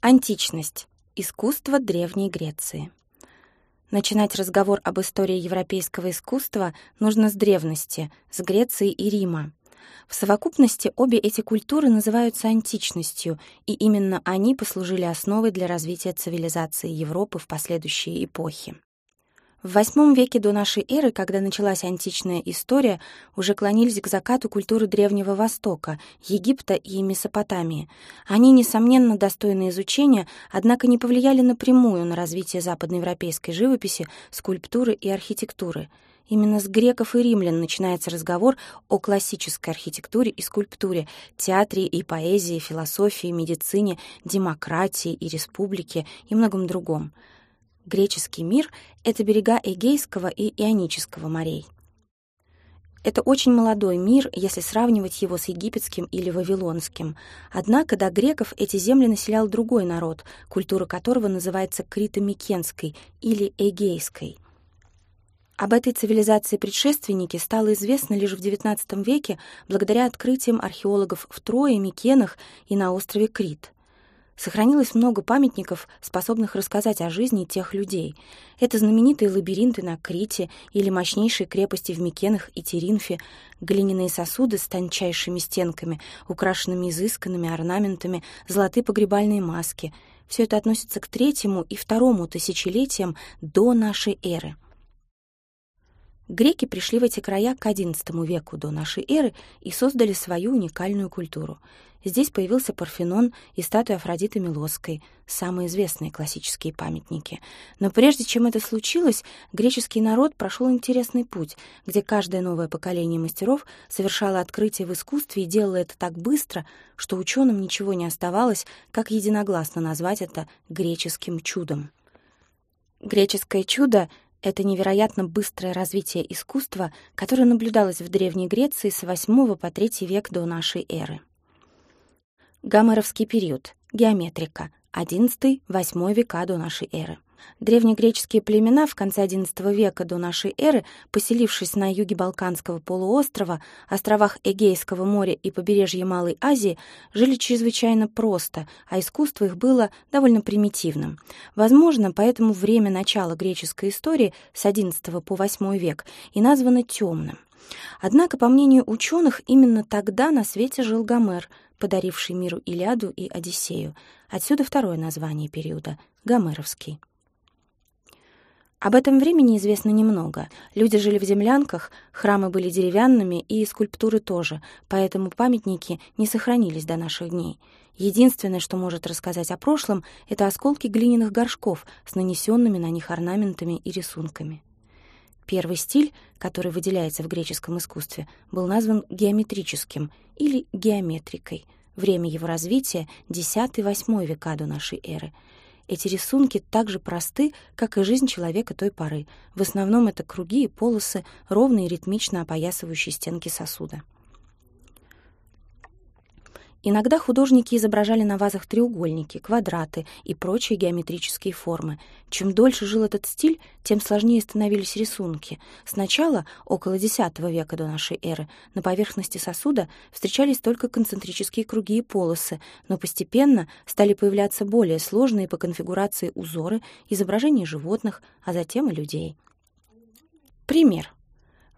Античность. Искусство Древней Греции. Начинать разговор об истории европейского искусства нужно с древности, с Греции и Рима. В совокупности обе эти культуры называются античностью, и именно они послужили основой для развития цивилизации Европы в последующие эпохи. В VIII веке до нашей эры, когда началась античная история, уже клонились к закату культуры Древнего Востока, Египта и Месопотамии. Они, несомненно, достойны изучения, однако не повлияли напрямую на развитие западноевропейской живописи, скульптуры и архитектуры. Именно с греков и римлян начинается разговор о классической архитектуре и скульптуре, театре и поэзии, философии, медицине, демократии и республике и многом другом — Греческий мир — это берега Эгейского и Ионического морей. Это очень молодой мир, если сравнивать его с египетским или вавилонским. Однако до греков эти земли населял другой народ, культура которого называется крито-микенской или эгейской. Об этой цивилизации предшественники стало известно лишь в XIX веке благодаря открытиям археологов в Трое, Микенах и на острове Крит — Сохранилось много памятников, способных рассказать о жизни тех людей. Это знаменитые лабиринты на Крите или мощнейшие крепости в Микенах и Теринфе, глиняные сосуды с тончайшими стенками, украшенными изысканными орнаментами, золотые погребальные маски. Все это относится к третьему и второму тысячелетиям до нашей эры. Греки пришли в эти края к XI веку до нашей эры и создали свою уникальную культуру — Здесь появился Парфенон и статуя Афродиты Милосской, самые известные классические памятники. Но прежде чем это случилось, греческий народ прошел интересный путь, где каждое новое поколение мастеров совершало открытие в искусстве и делало это так быстро, что ученым ничего не оставалось, как единогласно назвать это греческим чудом. Греческое чудо — это невероятно быстрое развитие искусства, которое наблюдалось в Древней Греции с VIII по III век до нашей эры. Гомеровский период. Геометрика. XI-VIII века до нашей эры. Древнегреческие племена в конце XI века до нашей эры, поселившись на юге Балканского полуострова, островах Эгейского моря и побережье Малой Азии, жили чрезвычайно просто, а искусство их было довольно примитивным. Возможно, поэтому время начала греческой истории с XI по VIII век и названо темным. Однако, по мнению ученых, именно тогда на свете жил Гомер — подаривший миру Илиаду и Одиссею. Отсюда второе название периода — Гомеровский. Об этом времени известно немного. Люди жили в землянках, храмы были деревянными и скульптуры тоже, поэтому памятники не сохранились до наших дней. Единственное, что может рассказать о прошлом, это осколки глиняных горшков с нанесенными на них орнаментами и рисунками. Первый стиль, который выделяется в греческом искусстве, был назван геометрическим или геометрикой. Время его развития — X-VIII века до нашей эры. Эти рисунки так же просты, как и жизнь человека той поры. В основном это круги и полосы, ровные и ритмично опоясывающие стенки сосуда. Иногда художники изображали на вазах треугольники, квадраты и прочие геометрические формы. Чем дольше жил этот стиль, тем сложнее становились рисунки. Сначала, около X века до нашей эры, на поверхности сосуда встречались только концентрические круги и полосы, но постепенно стали появляться более сложные по конфигурации узоры, изображения животных, а затем и людей. Пример.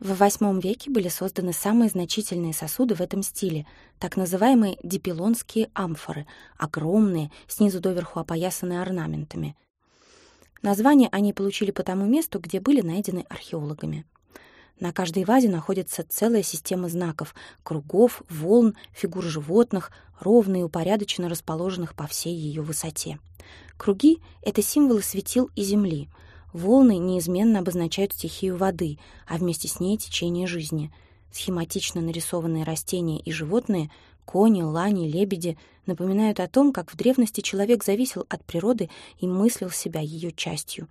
В VIII веке были созданы самые значительные сосуды в этом стиле, так называемые дипилонские амфоры, огромные, снизу доверху опоясанные орнаментами. Название они получили по тому месту, где были найдены археологами. На каждой вазе находится целая система знаков — кругов, волн, фигур животных, ровно и упорядоченно расположенных по всей ее высоте. Круги — это символы светил и земли — Волны неизменно обозначают стихию воды, а вместе с ней течение жизни. Схематично нарисованные растения и животные, кони, лани, лебеди, напоминают о том, как в древности человек зависел от природы и мыслил себя ее частью.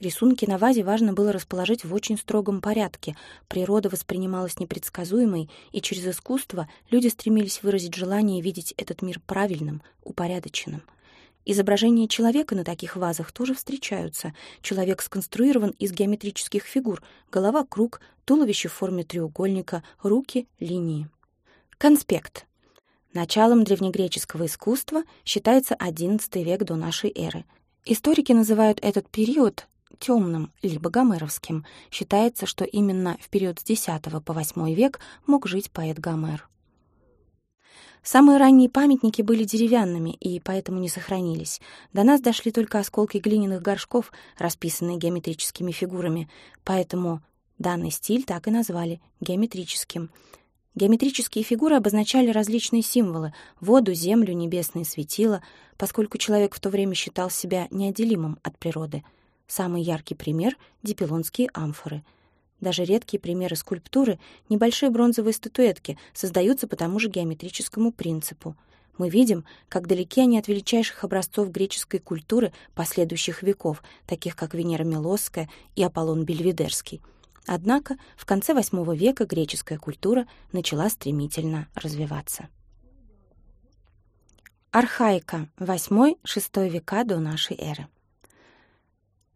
Рисунки на вазе важно было расположить в очень строгом порядке. Природа воспринималась непредсказуемой, и через искусство люди стремились выразить желание видеть этот мир правильным, упорядоченным — Изображения человека на таких вазах тоже встречаются. Человек сконструирован из геометрических фигур. Голова — круг, туловище в форме треугольника, руки — линии. Конспект. Началом древнегреческого искусства считается XI век до нашей эры. Историки называют этот период темным, либо гомеровским. Считается, что именно в период с X по VIII век мог жить поэт Гомер. Самые ранние памятники были деревянными и поэтому не сохранились. До нас дошли только осколки глиняных горшков, расписанные геометрическими фигурами, поэтому данный стиль так и назвали — геометрическим. Геометрические фигуры обозначали различные символы — воду, землю, небесные светила, поскольку человек в то время считал себя неотделимым от природы. Самый яркий пример — дипилонские амфоры — даже редкие примеры скульптуры, небольшие бронзовые статуэтки, создаются по тому же геометрическому принципу. Мы видим, как далеки они от величайших образцов греческой культуры последующих веков, таких как Венера Милосская и Аполлон Бельведерский. Однако в конце VIII века греческая культура начала стремительно развиваться. Архаика, 8-6 века до нашей эры.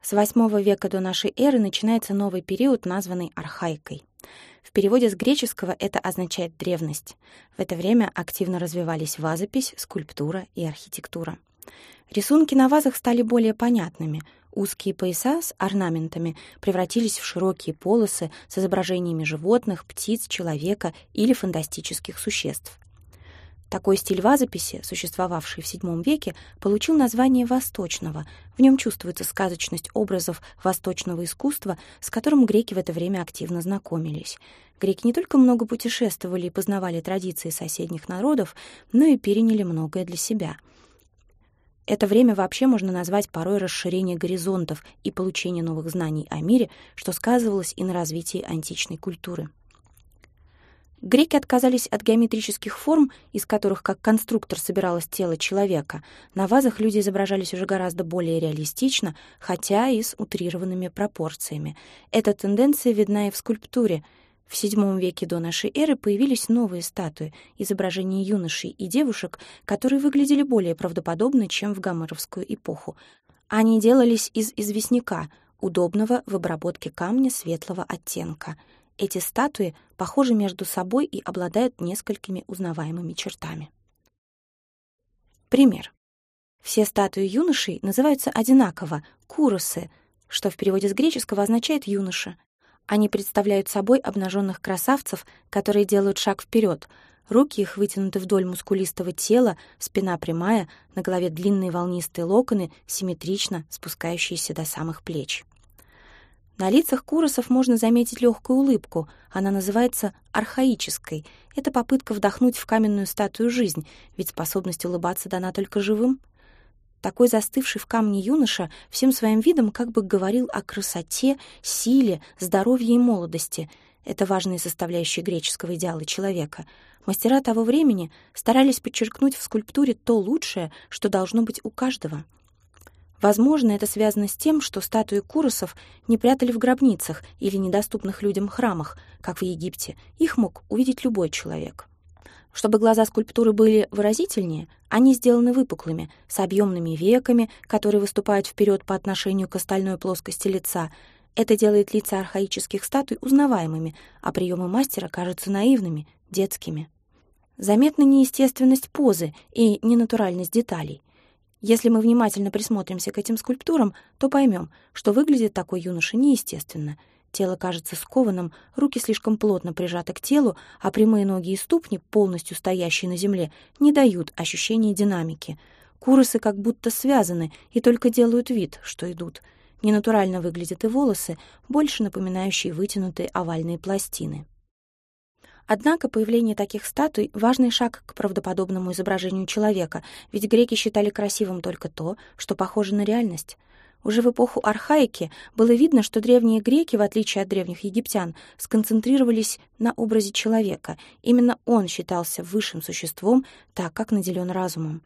С VIII века до нашей эры начинается новый период, названный архаикой. В переводе с греческого это означает «древность». В это время активно развивались вазопись, скульптура и архитектура. Рисунки на вазах стали более понятными. Узкие пояса с орнаментами превратились в широкие полосы с изображениями животных, птиц, человека или фантастических существ. Такой стиль вазописи, существовавший в VII веке, получил название «восточного». В нем чувствуется сказочность образов восточного искусства, с которым греки в это время активно знакомились. Греки не только много путешествовали и познавали традиции соседних народов, но и переняли многое для себя. Это время вообще можно назвать порой расширение горизонтов и получение новых знаний о мире, что сказывалось и на развитии античной культуры. Греки отказались от геометрических форм, из которых как конструктор собиралось тело человека. На вазах люди изображались уже гораздо более реалистично, хотя и с утрированными пропорциями. Эта тенденция видна и в скульптуре. В VII веке до нашей эры появились новые статуи, изображения юношей и девушек, которые выглядели более правдоподобно, чем в гомеровскую эпоху. Они делались из известняка, удобного в обработке камня светлого оттенка — эти статуи похожи между собой и обладают несколькими узнаваемыми чертами. Пример. Все статуи юношей называются одинаково — куросы, что в переводе с греческого означает «юноша». Они представляют собой обнаженных красавцев, которые делают шаг вперед. Руки их вытянуты вдоль мускулистого тела, спина прямая, на голове длинные волнистые локоны, симметрично спускающиеся до самых плеч. На лицах куросов можно заметить легкую улыбку. Она называется архаической. Это попытка вдохнуть в каменную статую жизнь, ведь способность улыбаться дана только живым. Такой застывший в камне юноша всем своим видом как бы говорил о красоте, силе, здоровье и молодости. Это важные составляющие греческого идеала человека. Мастера того времени старались подчеркнуть в скульптуре то лучшее, что должно быть у каждого — Возможно, это связано с тем, что статуи куросов не прятали в гробницах или недоступных людям храмах, как в Египте. Их мог увидеть любой человек. Чтобы глаза скульптуры были выразительнее, они сделаны выпуклыми, с объемными веками, которые выступают вперед по отношению к остальной плоскости лица. Это делает лица архаических статуй узнаваемыми, а приемы мастера кажутся наивными, детскими. Заметна неестественность позы и ненатуральность деталей — если мы внимательно присмотримся к этим скульптурам, то поймем, что выглядит такой юноша неестественно. Тело кажется скованным, руки слишком плотно прижаты к телу, а прямые ноги и ступни, полностью стоящие на земле, не дают ощущения динамики. Куросы как будто связаны и только делают вид, что идут. Ненатурально выглядят и волосы, больше напоминающие вытянутые овальные пластины. Однако появление таких статуй — важный шаг к правдоподобному изображению человека, ведь греки считали красивым только то, что похоже на реальность. Уже в эпоху архаики было видно, что древние греки, в отличие от древних египтян, сконцентрировались на образе человека. Именно он считался высшим существом, так как наделен разумом.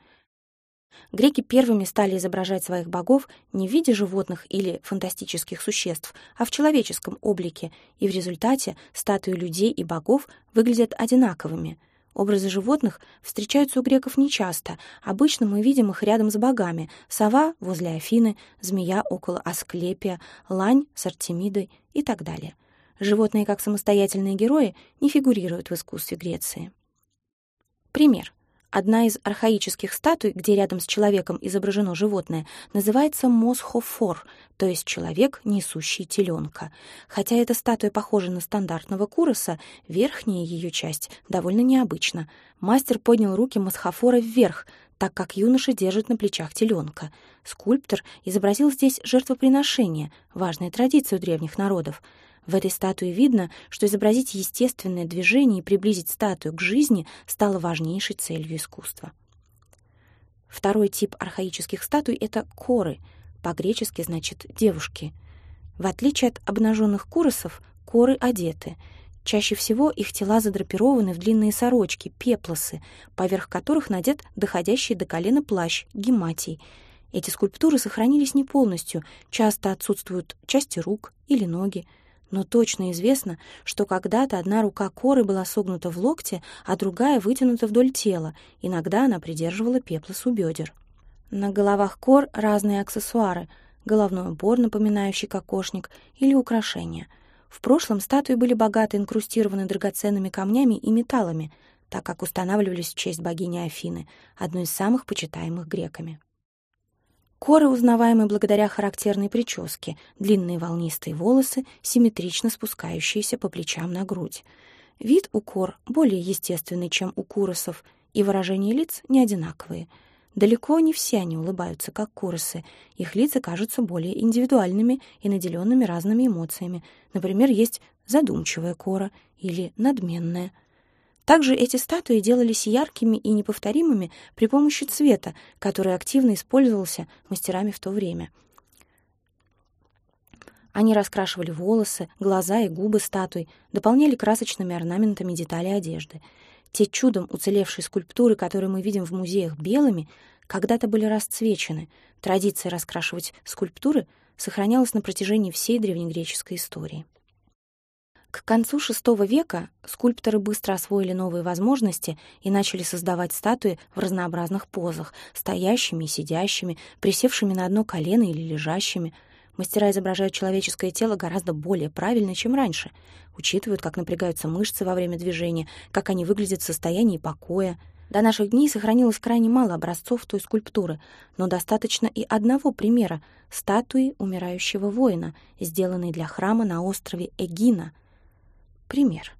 Греки первыми стали изображать своих богов не в виде животных или фантастических существ, а в человеческом облике, и в результате статуи людей и богов выглядят одинаковыми. Образы животных встречаются у греков нечасто, обычно мы видим их рядом с богами — сова возле Афины, змея около Асклепия, лань с Артемидой и так далее. Животные как самостоятельные герои не фигурируют в искусстве Греции. Пример — Одна из архаических статуй, где рядом с человеком изображено животное, называется Мосхофор, то есть человек, несущий теленка. Хотя эта статуя похожа на стандартного куроса, верхняя ее часть довольно необычна. Мастер поднял руки Мосхофора вверх, так как юноша держит на плечах теленка. Скульптор изобразил здесь жертвоприношение, важная традиция у древних народов — в этой статуе видно, что изобразить естественное движение и приблизить статую к жизни стало важнейшей целью искусства. Второй тип архаических статуй — это коры, по-гречески значит «девушки». В отличие от обнаженных куросов, коры одеты. Чаще всего их тела задрапированы в длинные сорочки, пеплосы, поверх которых надет доходящий до колена плащ, гематий. Эти скульптуры сохранились не полностью, часто отсутствуют части рук или ноги но точно известно, что когда-то одна рука коры была согнута в локте, а другая вытянута вдоль тела, иногда она придерживала пеплос у бедер. На головах кор разные аксессуары, головной убор, напоминающий кокошник, или украшения. В прошлом статуи были богато инкрустированы драгоценными камнями и металлами, так как устанавливались в честь богини Афины, одной из самых почитаемых греками. Коры узнаваемы благодаря характерной прическе, длинные волнистые волосы, симметрично спускающиеся по плечам на грудь. Вид у кор более естественный, чем у куросов, и выражения лиц не одинаковые. Далеко не все они улыбаются, как куросы. Их лица кажутся более индивидуальными и наделенными разными эмоциями. Например, есть задумчивая кора или надменная — также эти статуи делались яркими и неповторимыми при помощи цвета, который активно использовался мастерами в то время. Они раскрашивали волосы, глаза и губы статуй, дополняли красочными орнаментами детали одежды. Те чудом уцелевшие скульптуры, которые мы видим в музеях белыми, когда-то были расцвечены. Традиция раскрашивать скульптуры сохранялась на протяжении всей древнегреческой истории. К концу VI века скульпторы быстро освоили новые возможности и начали создавать статуи в разнообразных позах, стоящими и сидящими, присевшими на одно колено или лежащими. Мастера изображают человеческое тело гораздо более правильно, чем раньше, учитывают, как напрягаются мышцы во время движения, как они выглядят в состоянии покоя. До наших дней сохранилось крайне мало образцов той скульптуры, но достаточно и одного примера — статуи умирающего воина, сделанной для храма на острове Эгина — Пример.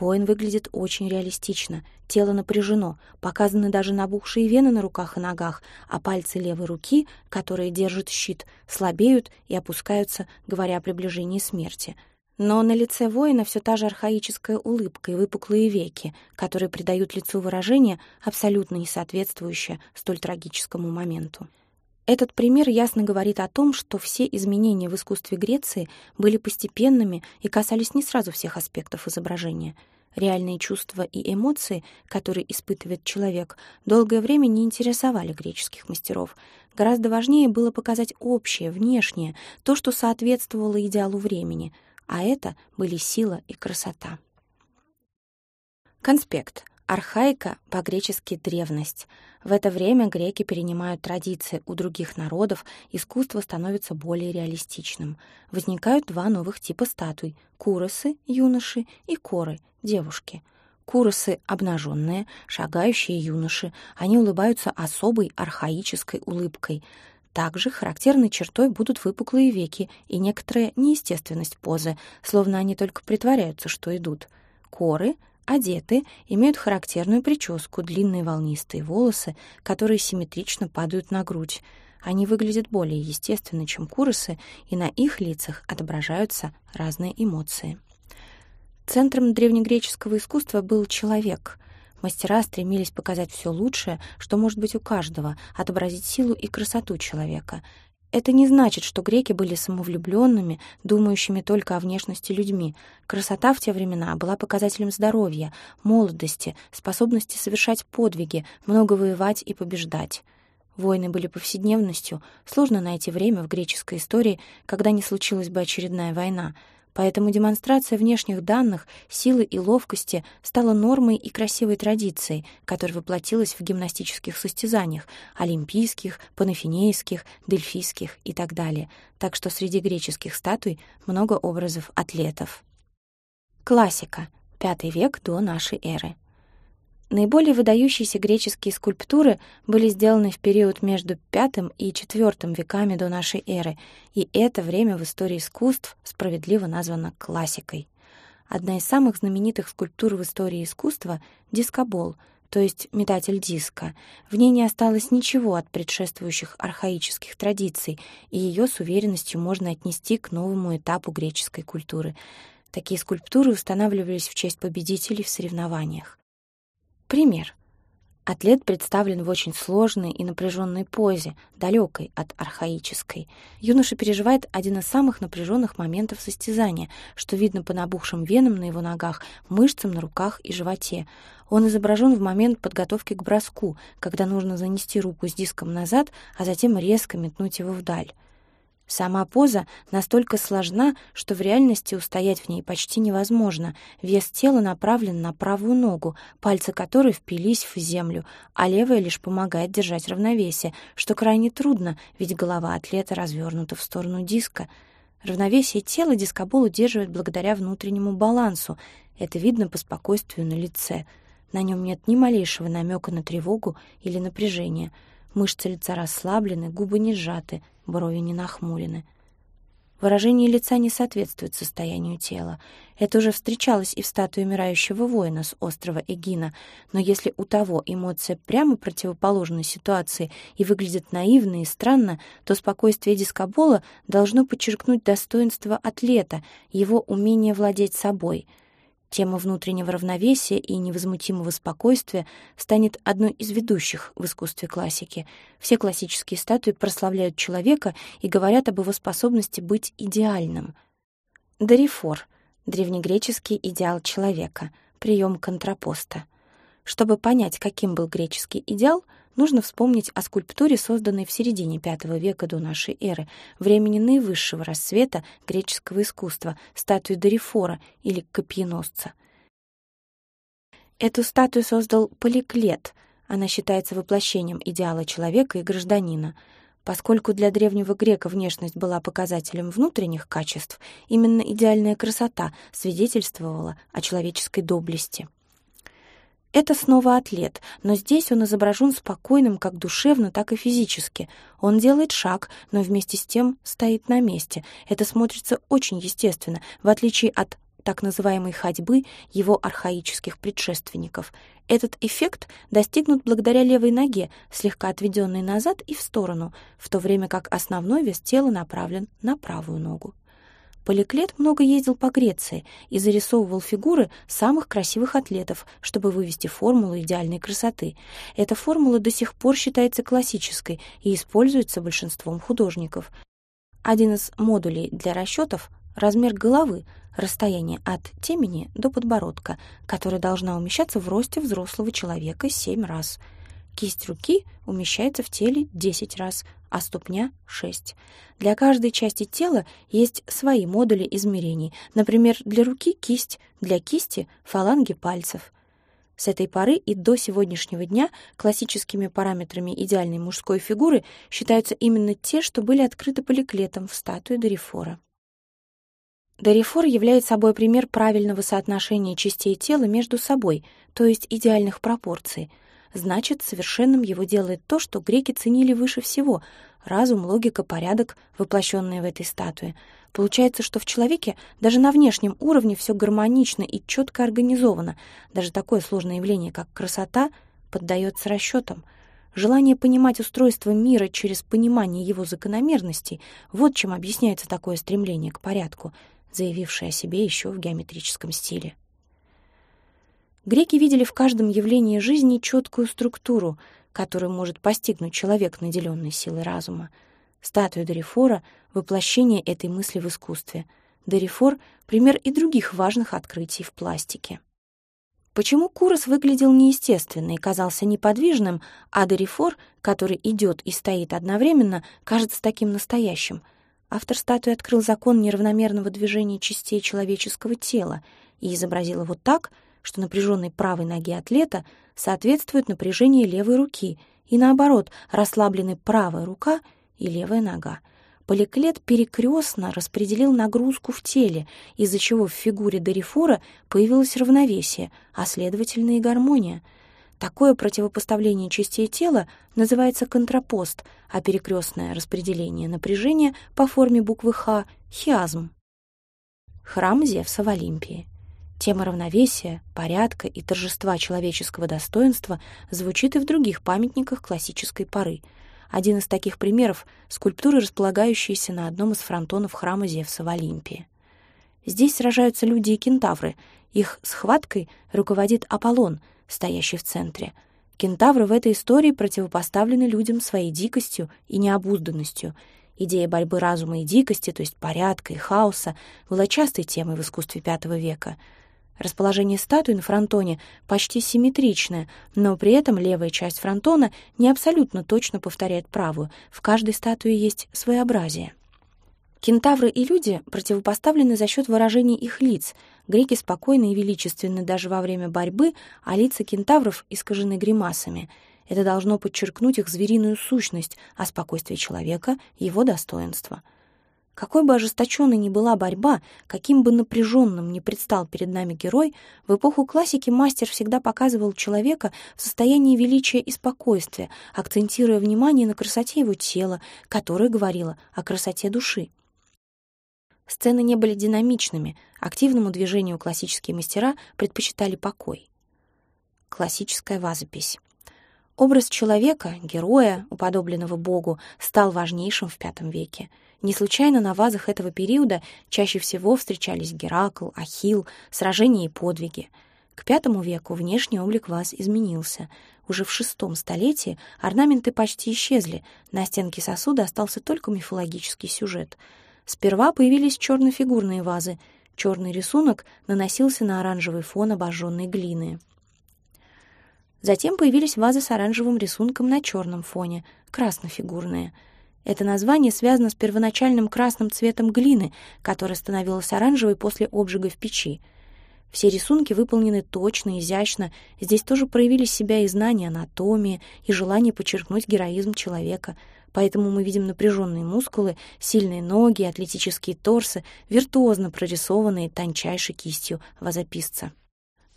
Воин выглядит очень реалистично, тело напряжено, показаны даже набухшие вены на руках и ногах, а пальцы левой руки, которые держат щит, слабеют и опускаются, говоря о приближении смерти. Но на лице воина все та же архаическая улыбка и выпуклые веки, которые придают лицу выражение, абсолютно не соответствующее столь трагическому моменту. Этот пример ясно говорит о том, что все изменения в искусстве Греции были постепенными и касались не сразу всех аспектов изображения. Реальные чувства и эмоции, которые испытывает человек, долгое время не интересовали греческих мастеров. Гораздо важнее было показать общее, внешнее, то, что соответствовало идеалу времени, а это были сила и красота. Конспект. Архаика по-гречески «древность». В это время греки перенимают традиции у других народов, искусство становится более реалистичным. Возникают два новых типа статуй — куросы, юноши, и коры, девушки. Куросы — обнаженные, шагающие юноши. Они улыбаются особой архаической улыбкой. Также характерной чертой будут выпуклые веки и некоторая неестественность позы, словно они только притворяются, что идут. Коры — одеты, имеют характерную прическу, длинные волнистые волосы, которые симметрично падают на грудь. Они выглядят более естественно, чем куросы, и на их лицах отображаются разные эмоции. Центром древнегреческого искусства был человек. Мастера стремились показать все лучшее, что может быть у каждого, отобразить силу и красоту человека — это не значит, что греки были самовлюбленными, думающими только о внешности людьми. Красота в те времена была показателем здоровья, молодости, способности совершать подвиги, много воевать и побеждать. Войны были повседневностью, сложно найти время в греческой истории, когда не случилась бы очередная война — Поэтому демонстрация внешних данных, силы и ловкости стала нормой и красивой традицией, которая воплотилась в гимнастических состязаниях — олимпийских, панафинейских, дельфийских и так далее. Так что среди греческих статуй много образов атлетов. Классика. Пятый век до нашей эры. Наиболее выдающиеся греческие скульптуры были сделаны в период между V и IV веками до нашей эры, и это время в истории искусств справедливо названо классикой. Одна из самых знаменитых скульптур в истории искусства — дискобол, то есть метатель диска. В ней не осталось ничего от предшествующих архаических традиций, и ее с уверенностью можно отнести к новому этапу греческой культуры. Такие скульптуры устанавливались в честь победителей в соревнованиях. Пример. Атлет представлен в очень сложной и напряженной позе, далекой от архаической. Юноша переживает один из самых напряженных моментов состязания, что видно по набухшим венам на его ногах, мышцам на руках и животе. Он изображен в момент подготовки к броску, когда нужно занести руку с диском назад, а затем резко метнуть его вдаль. Сама поза настолько сложна, что в реальности устоять в ней почти невозможно. Вес тела направлен на правую ногу, пальцы которой впились в землю, а левая лишь помогает держать равновесие, что крайне трудно, ведь голова атлета развернута в сторону диска. Равновесие тела дискобол удерживает благодаря внутреннему балансу. Это видно по спокойствию на лице. На нем нет ни малейшего намека на тревогу или напряжение — Мышцы лица расслаблены, губы не сжаты, брови не нахмурены. Выражение лица не соответствует состоянию тела. Это уже встречалось и в статуе умирающего воина с острова Эгина, но если у того эмоция прямо противоположна ситуации и выглядит наивно и странно, то спокойствие дискобола должно подчеркнуть достоинство атлета, его умение владеть собой — Тема внутреннего равновесия и невозмутимого спокойствия станет одной из ведущих в искусстве классики. Все классические статуи прославляют человека и говорят об его способности быть идеальным. Дорифор — древнегреческий идеал человека, прием контрапоста. Чтобы понять, каким был греческий идеал — нужно вспомнить о скульптуре, созданной в середине V века до нашей эры, времени наивысшего расцвета греческого искусства, статуи Дорифора или Копьеносца. Эту статую создал Поликлет. Она считается воплощением идеала человека и гражданина. Поскольку для древнего грека внешность была показателем внутренних качеств, именно идеальная красота свидетельствовала о человеческой доблести. Это снова атлет, но здесь он изображен спокойным как душевно, так и физически. Он делает шаг, но вместе с тем стоит на месте. Это смотрится очень естественно, в отличие от так называемой ходьбы его архаических предшественников. Этот эффект достигнут благодаря левой ноге, слегка отведенной назад и в сторону, в то время как основной вес тела направлен на правую ногу. Поликлет много ездил по Греции и зарисовывал фигуры самых красивых атлетов, чтобы вывести формулу идеальной красоты. Эта формула до сих пор считается классической и используется большинством художников. Один из модулей для расчетов — размер головы, расстояние от темени до подбородка, которое должна умещаться в росте взрослого человека семь раз — Кисть руки умещается в теле 10 раз, а ступня — 6. Для каждой части тела есть свои модули измерений. Например, для руки — кисть, для кисти — фаланги пальцев. С этой поры и до сегодняшнего дня классическими параметрами идеальной мужской фигуры считаются именно те, что были открыты поликлетом в статуе Дорифора. Дорифор является собой пример правильного соотношения частей тела между собой, то есть идеальных пропорций — значит, совершенным его делает то, что греки ценили выше всего — разум, логика, порядок, воплощенные в этой статуе. Получается, что в человеке даже на внешнем уровне все гармонично и четко организовано. Даже такое сложное явление, как красота, поддается расчетам. Желание понимать устройство мира через понимание его закономерностей — вот чем объясняется такое стремление к порядку, заявившее о себе еще в геометрическом стиле. Греки видели в каждом явлении жизни четкую структуру, которую может постигнуть человек, наделенный силой разума. Статуя Дорифора — воплощение этой мысли в искусстве. Дорифор — пример и других важных открытий в пластике. Почему Курос выглядел неестественно и казался неподвижным, а Дорифор, который идет и стоит одновременно, кажется таким настоящим? Автор статуи открыл закон неравномерного движения частей человеческого тела и изобразил его так — что напряженной правой ноги атлета соответствует напряжению левой руки, и наоборот, расслаблены правая рука и левая нога. Поликлет перекрестно распределил нагрузку в теле, из-за чего в фигуре Дорифора появилось равновесие, а следовательно и гармония. Такое противопоставление частей тела называется контрапост, а перекрестное распределение напряжения по форме буквы «Х» — хиазм. Храм Зевса в Олимпии. Тема равновесия, порядка и торжества человеческого достоинства звучит и в других памятниках классической поры. Один из таких примеров — скульптуры, располагающиеся на одном из фронтонов храма Зевса в Олимпии. Здесь сражаются люди и кентавры. Их схваткой руководит Аполлон, стоящий в центре. Кентавры в этой истории противопоставлены людям своей дикостью и необузданностью. Идея борьбы разума и дикости, то есть порядка и хаоса, была частой темой в искусстве V века. Расположение статуи на фронтоне почти симметричное, но при этом левая часть фронтона не абсолютно точно повторяет правую. В каждой статуе есть своеобразие. Кентавры и люди противопоставлены за счет выражений их лиц. Греки спокойны и величественны даже во время борьбы, а лица кентавров искажены гримасами. Это должно подчеркнуть их звериную сущность, а спокойствие человека — его достоинство. Какой бы ожесточенной ни была борьба, каким бы напряженным ни предстал перед нами герой, в эпоху классики мастер всегда показывал человека в состоянии величия и спокойствия, акцентируя внимание на красоте его тела, которое говорило о красоте души. Сцены не были динамичными, активному движению классические мастера предпочитали покой. Классическая вазопись. Образ человека, героя, уподобленного Богу, стал важнейшим в V веке. Не случайно на вазах этого периода чаще всего встречались Геракл, Ахилл, сражения и подвиги. К V веку внешний облик ваз изменился. Уже в VI столетии орнаменты почти исчезли, на стенке сосуда остался только мифологический сюжет — Сперва появились чернофигурные вазы. Черный рисунок наносился на оранжевый фон обожженной глины. Затем появились вазы с оранжевым рисунком на черном фоне, краснофигурные. Это название связано с первоначальным красным цветом глины, которая становилась оранжевой после обжига в печи. Все рисунки выполнены точно, изящно. Здесь тоже проявили себя и знания анатомии, и желание подчеркнуть героизм человека — Поэтому мы видим напряженные мускулы, сильные ноги, атлетические торсы, виртуозно прорисованные тончайшей кистью вазописца.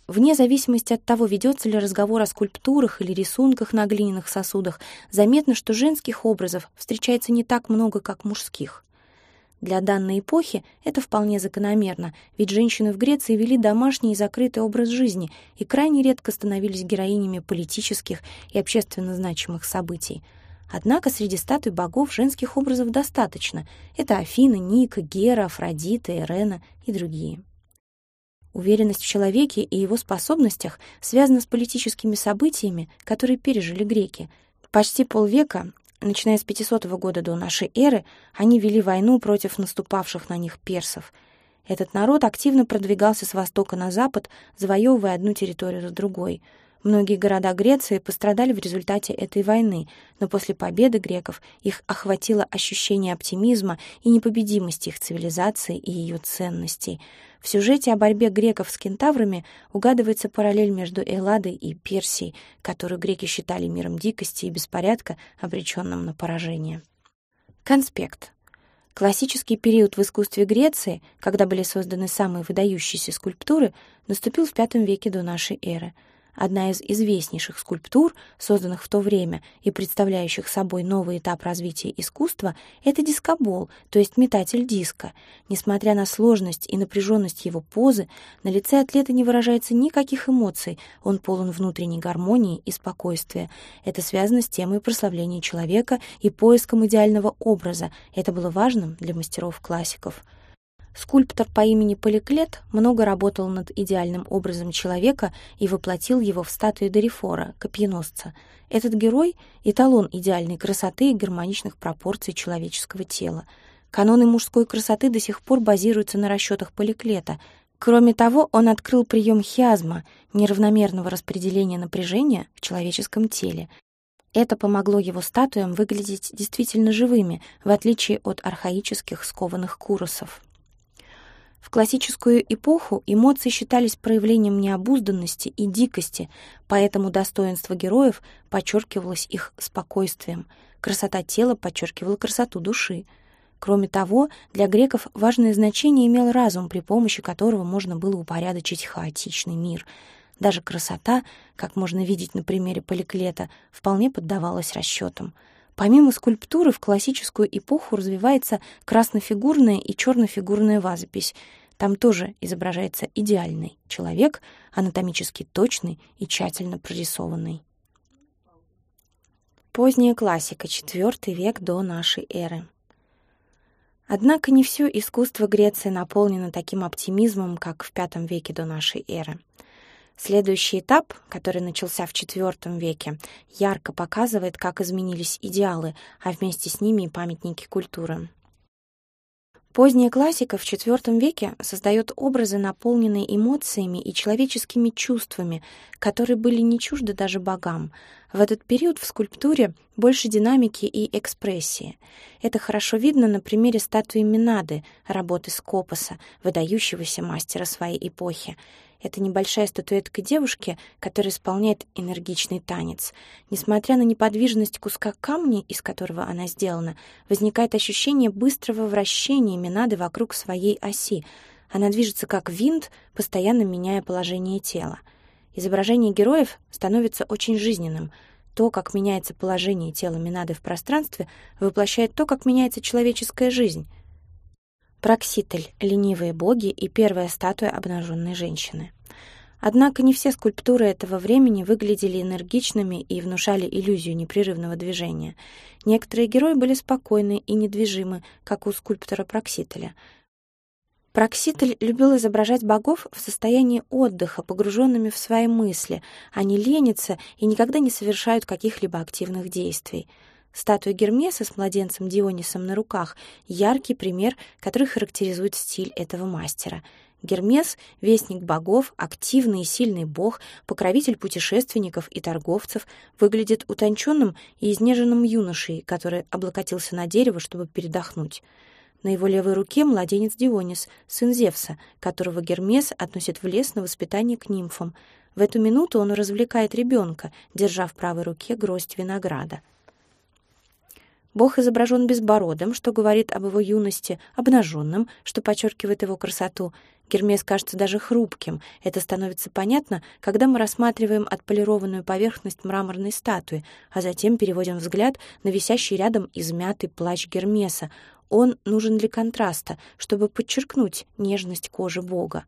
Вне зависимости от того, ведется ли разговор о скульптурах или рисунках на глиняных сосудах, заметно, что женских образов встречается не так много, как мужских. Для данной эпохи это вполне закономерно, ведь женщины в Греции вели домашний и закрытый образ жизни и крайне редко становились героинями политических и общественно значимых событий — Однако среди статуй богов женских образов достаточно. Это Афина, Ника, Гера, Афродита, Ирена и другие. Уверенность в человеке и его способностях связана с политическими событиями, которые пережили греки. Почти полвека, начиная с 500 года до нашей эры, они вели войну против наступавших на них персов. Этот народ активно продвигался с востока на запад, завоевывая одну территорию за другой — Многие города Греции пострадали в результате этой войны, но после победы греков их охватило ощущение оптимизма и непобедимости их цивилизации и ее ценностей. В сюжете о борьбе греков с кентаврами угадывается параллель между Элладой и Персией, которую греки считали миром дикости и беспорядка, обреченным на поражение. Конспект. Классический период в искусстве Греции, когда были созданы самые выдающиеся скульптуры, наступил в V веке до нашей эры — Одна из известнейших скульптур, созданных в то время и представляющих собой новый этап развития искусства, это дискобол, то есть метатель диска. Несмотря на сложность и напряженность его позы, на лице атлета не выражается никаких эмоций, он полон внутренней гармонии и спокойствия. Это связано с темой прославления человека и поиском идеального образа. Это было важным для мастеров-классиков. Скульптор по имени Поликлет много работал над идеальным образом человека и воплотил его в статуе Дорифора, копьеносца. Этот герой — эталон идеальной красоты и гармоничных пропорций человеческого тела. Каноны мужской красоты до сих пор базируются на расчетах Поликлета. Кроме того, он открыл прием хиазма, неравномерного распределения напряжения в человеческом теле. Это помогло его статуям выглядеть действительно живыми, в отличие от архаических скованных куросов. В классическую эпоху эмоции считались проявлением необузданности и дикости, поэтому достоинство героев подчеркивалось их спокойствием, красота тела подчеркивала красоту души. Кроме того, для греков важное значение имел разум, при помощи которого можно было упорядочить хаотичный мир. Даже красота, как можно видеть на примере Поликлета, вполне поддавалась расчетам. Помимо скульптуры в классическую эпоху развивается краснофигурная и чернофигурная вазопись. Там тоже изображается идеальный человек, анатомически точный и тщательно прорисованный. Поздняя классика, IV век до нашей эры. Однако не все искусство Греции наполнено таким оптимизмом, как в V веке до нашей эры. Следующий этап, который начался в IV веке, ярко показывает, как изменились идеалы, а вместе с ними и памятники культуры. Поздняя классика в IV веке создает образы, наполненные эмоциями и человеческими чувствами, которые были не чужды даже богам. В этот период в скульптуре больше динамики и экспрессии. Это хорошо видно на примере статуи Минады, работы Скопоса, выдающегося мастера своей эпохи. Это небольшая статуэтка девушки, которая исполняет энергичный танец. Несмотря на неподвижность куска камня, из которого она сделана, возникает ощущение быстрого вращения Минады вокруг своей оси. Она движется как винт, постоянно меняя положение тела. Изображение героев становится очень жизненным. То, как меняется положение тела Минады в пространстве, воплощает то, как меняется человеческая жизнь. Прокситель, ленивые боги и первая статуя обнаженной женщины. Однако не все скульптуры этого времени выглядели энергичными и внушали иллюзию непрерывного движения. Некоторые герои были спокойны и недвижимы, как у скульптора Проксителя. Прокситель любил изображать богов в состоянии отдыха, погруженными в свои мысли. Они ленятся и никогда не совершают каких-либо активных действий. Статуя Гермеса с младенцем Дионисом на руках — яркий пример, который характеризует стиль этого мастера. Гермес — вестник богов, активный и сильный бог, покровитель путешественников и торговцев, выглядит утонченным и изнеженным юношей, который облокотился на дерево, чтобы передохнуть. На его левой руке младенец Дионис, сын Зевса, которого Гермес относит в лес на воспитание к нимфам. В эту минуту он развлекает ребенка, держа в правой руке гроздь винограда. Бог изображен безбородым, что говорит об его юности, обнаженным, что подчеркивает его красоту. Гермес кажется даже хрупким. Это становится понятно, когда мы рассматриваем отполированную поверхность мраморной статуи, а затем переводим взгляд на висящий рядом измятый плащ Гермеса. Он нужен для контраста, чтобы подчеркнуть нежность кожи Бога.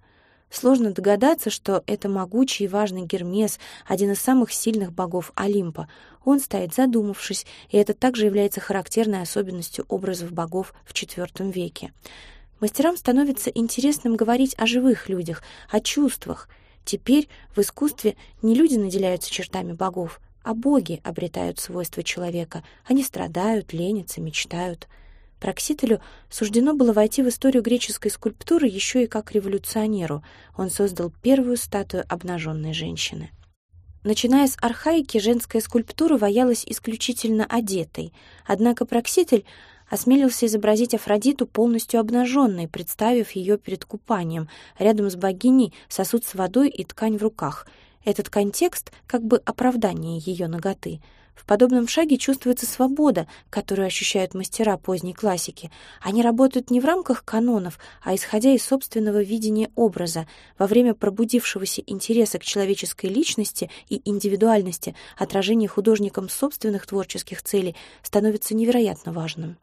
Сложно догадаться, что это могучий и важный Гермес, один из самых сильных богов Олимпа. Он стоит задумавшись, и это также является характерной особенностью образов богов в IV веке. Мастерам становится интересным говорить о живых людях, о чувствах. Теперь в искусстве не люди наделяются чертами богов, а боги обретают свойства человека. Они страдают, ленятся, мечтают. Проксителю суждено было войти в историю греческой скульптуры еще и как революционеру. Он создал первую статую обнаженной женщины. Начиная с архаики, женская скульптура ваялась исключительно одетой, однако Прокситель осмелился изобразить Афродиту полностью обнаженной, представив ее перед купанием. Рядом с богиней сосуд с водой и ткань в руках. Этот контекст как бы оправдание ее ноготы — в подобном шаге чувствуется свобода, которую ощущают мастера поздней классики. Они работают не в рамках канонов, а исходя из собственного видения образа. Во время пробудившегося интереса к человеческой личности и индивидуальности отражение художником собственных творческих целей становится невероятно важным.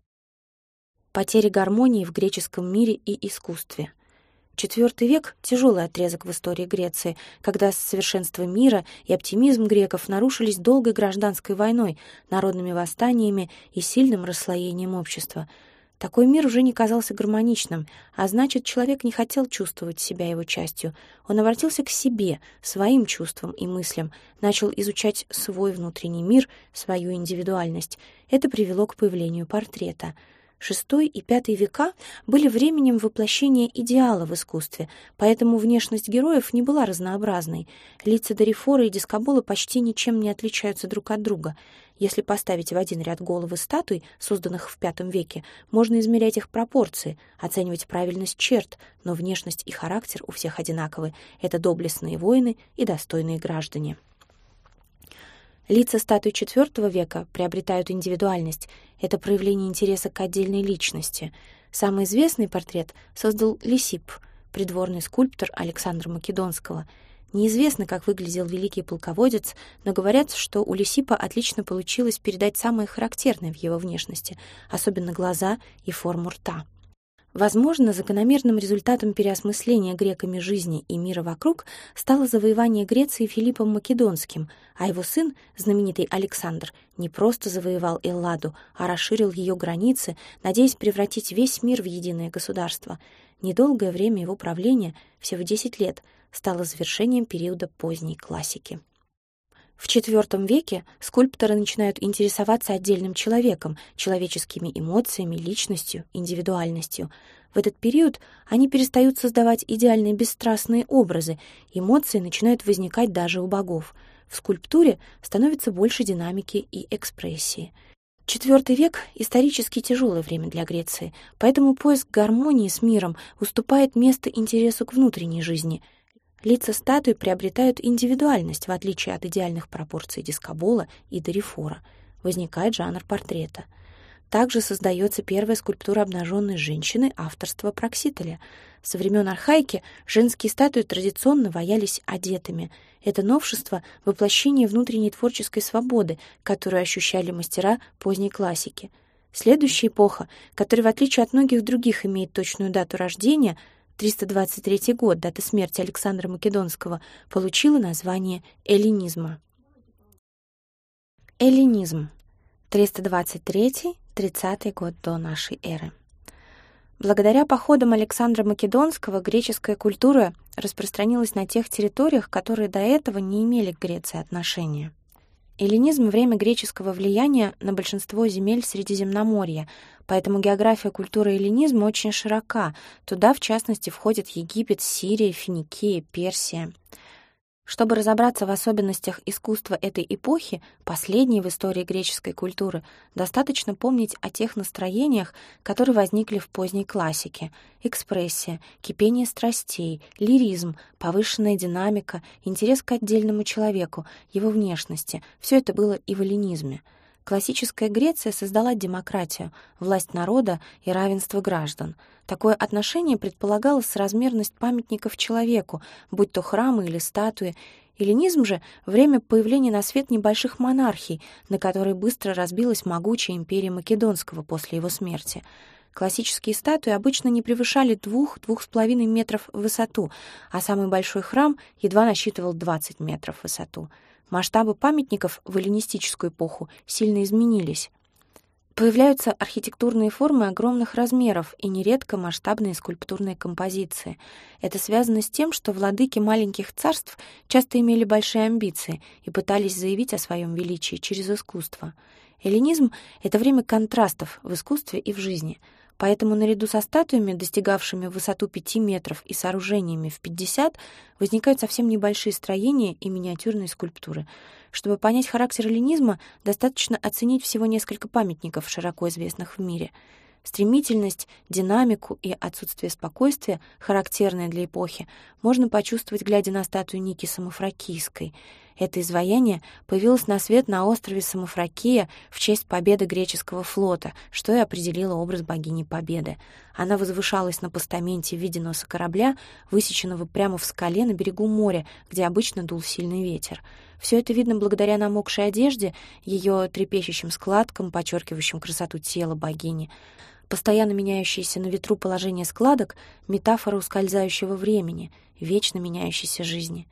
Потеря гармонии в греческом мире и искусстве — IV век — тяжелый отрезок в истории Греции, когда совершенство мира и оптимизм греков нарушились долгой гражданской войной, народными восстаниями и сильным расслоением общества. Такой мир уже не казался гармоничным, а значит, человек не хотел чувствовать себя его частью. Он обратился к себе, своим чувствам и мыслям, начал изучать свой внутренний мир, свою индивидуальность. Это привело к появлению портрета — VI и V века были временем воплощения идеала в искусстве, поэтому внешность героев не была разнообразной. Лица Дорифора и Дискобола почти ничем не отличаются друг от друга. Если поставить в один ряд головы статуй, созданных в V веке, можно измерять их пропорции, оценивать правильность черт, но внешность и характер у всех одинаковы. Это доблестные воины и достойные граждане. Лица статуй IV века приобретают индивидуальность. Это проявление интереса к отдельной личности. Самый известный портрет создал Лисип, придворный скульптор Александра Македонского. Неизвестно, как выглядел великий полководец, но говорят, что у Лисипа отлично получилось передать самое характерное в его внешности, особенно глаза и форму рта. Возможно, закономерным результатом переосмысления греками жизни и мира вокруг стало завоевание Греции Филиппом Македонским, а его сын, знаменитый Александр, не просто завоевал Элладу, а расширил ее границы, надеясь превратить весь мир в единое государство. Недолгое время его правления, всего 10 лет, стало завершением периода поздней классики. В IV веке скульпторы начинают интересоваться отдельным человеком, человеческими эмоциями, личностью, индивидуальностью. В этот период они перестают создавать идеальные бесстрастные образы, эмоции начинают возникать даже у богов. В скульптуре становится больше динамики и экспрессии. IV век — исторически тяжелое время для Греции, поэтому поиск гармонии с миром уступает место интересу к внутренней жизни — Лица статуи приобретают индивидуальность, в отличие от идеальных пропорций дискобола и дорифора. Возникает жанр портрета. Также создается первая скульптура обнаженной женщины авторства Проксителя. Со времен архаики женские статуи традиционно ваялись одетыми. Это новшество — воплощение внутренней творческой свободы, которую ощущали мастера поздней классики. Следующая эпоха, которая, в отличие от многих других, имеет точную дату рождения — 323 год, дата смерти Александра Македонского, получила название эллинизма. Эллинизм. 323-30 год до нашей эры. Благодаря походам Александра Македонского греческая культура распространилась на тех территориях, которые до этого не имели к Греции отношения. Эллинизм — время греческого влияния на большинство земель Средиземноморья, поэтому география культуры эллинизма очень широка. Туда, в частности, входят Египет, Сирия, Финикия, Персия — чтобы разобраться в особенностях искусства этой эпохи, последней в истории греческой культуры, достаточно помнить о тех настроениях, которые возникли в поздней классике. Экспрессия, кипение страстей, лиризм, повышенная динамика, интерес к отдельному человеку, его внешности — все это было и в эллинизме — Классическая Греция создала демократию, власть народа и равенство граждан. Такое отношение предполагало соразмерность памятников человеку, будь то храмы или статуи. Эллинизм же — время появления на свет небольших монархий, на которые быстро разбилась могучая империя Македонского после его смерти. Классические статуи обычно не превышали двух-двух с половиной метров в высоту, а самый большой храм едва насчитывал 20 метров в высоту — Масштабы памятников в эллинистическую эпоху сильно изменились. Появляются архитектурные формы огромных размеров и нередко масштабные скульптурные композиции. Это связано с тем, что владыки маленьких царств часто имели большие амбиции и пытались заявить о своем величии через искусство. Эллинизм — это время контрастов в искусстве и в жизни — Поэтому наряду со статуями, достигавшими высоту 5 метров и сооружениями в 50, возникают совсем небольшие строения и миниатюрные скульптуры. Чтобы понять характер эллинизма, достаточно оценить всего несколько памятников, широко известных в мире — Стремительность, динамику и отсутствие спокойствия, характерные для эпохи, можно почувствовать, глядя на статую Ники Самофракийской. Это изваяние появилось на свет на острове Самофракия в честь победы греческого флота, что и определило образ богини Победы. Она возвышалась на постаменте в виде носа корабля, высеченного прямо в скале на берегу моря, где обычно дул сильный ветер. Все это видно благодаря намокшей одежде, ее трепещущим складкам, подчеркивающим красоту тела богини. Постоянно меняющееся на ветру положение складок — метафора ускользающего времени, вечно меняющейся жизни.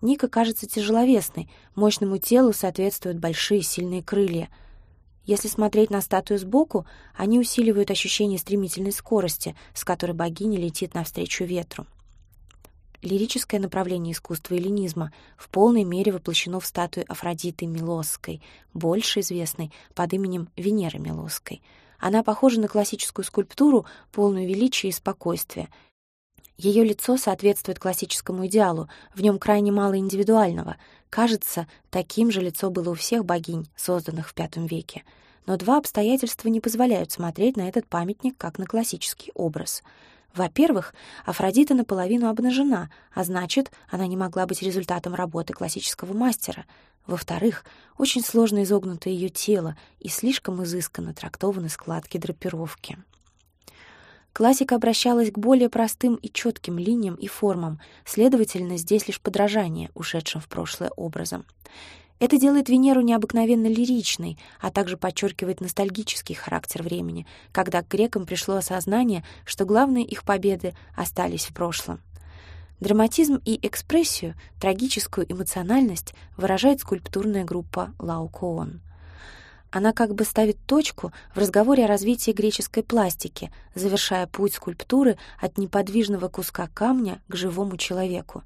Ника кажется тяжеловесной, мощному телу соответствуют большие сильные крылья. Если смотреть на статую сбоку, они усиливают ощущение стремительной скорости, с которой богиня летит навстречу ветру. Лирическое направление искусства эллинизма в полной мере воплощено в статуе Афродиты Милосской, больше известной под именем Венеры Милосской — она похожа на классическую скульптуру, полную величия и спокойствия. Ее лицо соответствует классическому идеалу, в нем крайне мало индивидуального. Кажется, таким же лицо было у всех богинь, созданных в V веке. Но два обстоятельства не позволяют смотреть на этот памятник как на классический образ — во-первых, Афродита наполовину обнажена, а значит, она не могла быть результатом работы классического мастера. Во-вторых, очень сложно изогнуто ее тело и слишком изысканно трактованы складки драпировки. Классика обращалась к более простым и четким линиям и формам, следовательно, здесь лишь подражание ушедшим в прошлое образом. Это делает Венеру необыкновенно лиричной, а также подчеркивает ностальгический характер времени, когда к грекам пришло осознание, что главные их победы остались в прошлом. Драматизм и экспрессию, трагическую эмоциональность выражает скульптурная группа Лаукоон. Она как бы ставит точку в разговоре о развитии греческой пластики, завершая путь скульптуры от неподвижного куска камня к живому человеку.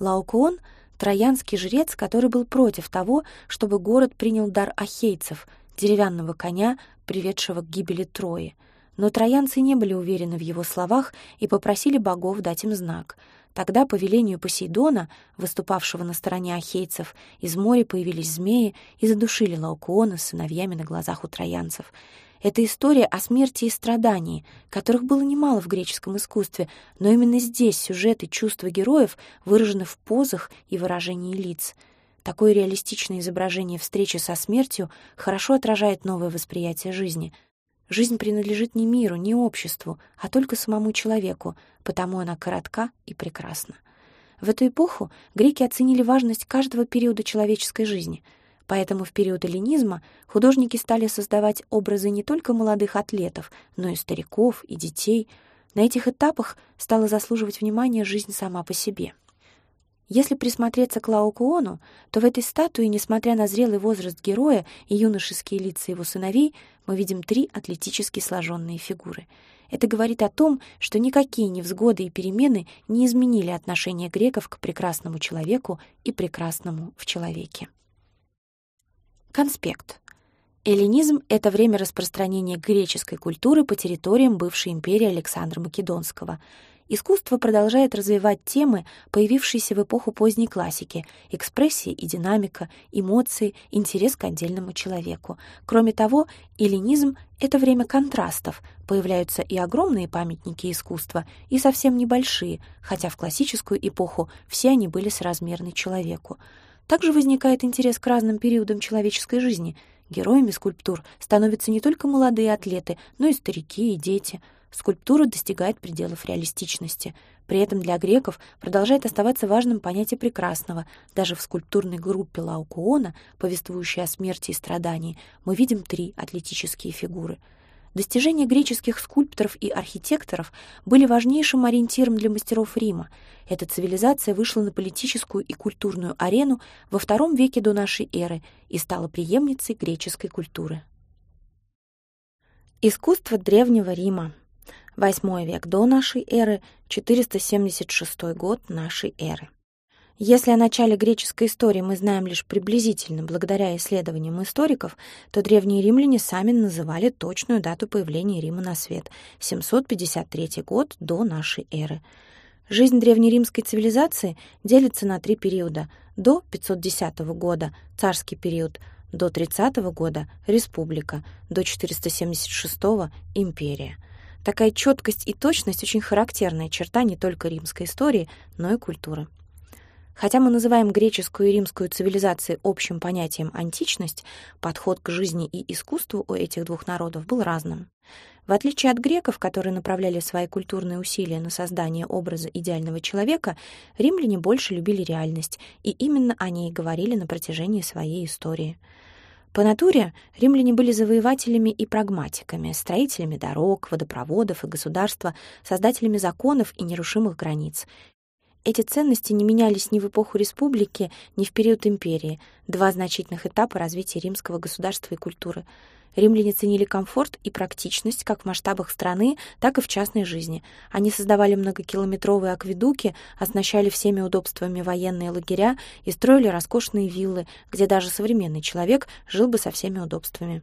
Лаукоон — троянский жрец, который был против того, чтобы город принял дар ахейцев, деревянного коня, приведшего к гибели Трои. Но троянцы не были уверены в его словах и попросили богов дать им знак — Тогда, по велению Посейдона, выступавшего на стороне ахейцев, из моря появились змеи и задушили Лаукуона с сыновьями на глазах у троянцев. Это история о смерти и страдании, которых было немало в греческом искусстве, но именно здесь сюжет и чувства героев выражены в позах и выражении лиц. Такое реалистичное изображение встречи со смертью хорошо отражает новое восприятие жизни — Жизнь принадлежит не миру, не обществу, а только самому человеку, потому она коротка и прекрасна. В эту эпоху греки оценили важность каждого периода человеческой жизни, поэтому в период эллинизма художники стали создавать образы не только молодых атлетов, но и стариков, и детей. На этих этапах стала заслуживать внимания жизнь сама по себе — если присмотреться к Лаокуону, то в этой статуе, несмотря на зрелый возраст героя и юношеские лица его сыновей, мы видим три атлетически сложенные фигуры. Это говорит о том, что никакие невзгоды и перемены не изменили отношение греков к прекрасному человеку и прекрасному в человеке. Конспект. Эллинизм — это время распространения греческой культуры по территориям бывшей империи Александра Македонского — Искусство продолжает развивать темы, появившиеся в эпоху поздней классики — экспрессия и динамика, эмоции, интерес к отдельному человеку. Кроме того, эллинизм — это время контрастов. Появляются и огромные памятники искусства, и совсем небольшие, хотя в классическую эпоху все они были соразмерны человеку. Также возникает интерес к разным периодам человеческой жизни. Героями скульптур становятся не только молодые атлеты, но и старики и дети — скульптура достигает пределов реалистичности. При этом для греков продолжает оставаться важным понятие прекрасного. Даже в скульптурной группе Лаукуона, повествующей о смерти и страдании, мы видим три атлетические фигуры. Достижения греческих скульпторов и архитекторов были важнейшим ориентиром для мастеров Рима. Эта цивилизация вышла на политическую и культурную арену во втором веке до нашей эры и стала преемницей греческой культуры. Искусство Древнего Рима Восьмой век до нашей эры, 476 год нашей эры. Если о начале греческой истории мы знаем лишь приблизительно благодаря исследованиям историков, то древние римляне сами называли точную дату появления Рима на свет — 753 год до нашей эры. Жизнь древнеримской цивилизации делится на три периода. До 510 года — царский период, до 30 года — республика, до 476 — империя — Такая четкость и точность очень характерная черта не только римской истории, но и культуры. Хотя мы называем греческую и римскую цивилизации общим понятием античность, подход к жизни и искусству у этих двух народов был разным. В отличие от греков, которые направляли свои культурные усилия на создание образа идеального человека, римляне больше любили реальность, и именно о ней говорили на протяжении своей истории — по натуре римляне были завоевателями и прагматиками, строителями дорог, водопроводов и государства, создателями законов и нерушимых границ. Эти ценности не менялись ни в эпоху республики, ни в период империи, два значительных этапа развития римского государства и культуры — Римляне ценили комфорт и практичность как в масштабах страны, так и в частной жизни. Они создавали многокилометровые акведуки, оснащали всеми удобствами военные лагеря и строили роскошные виллы, где даже современный человек жил бы со всеми удобствами.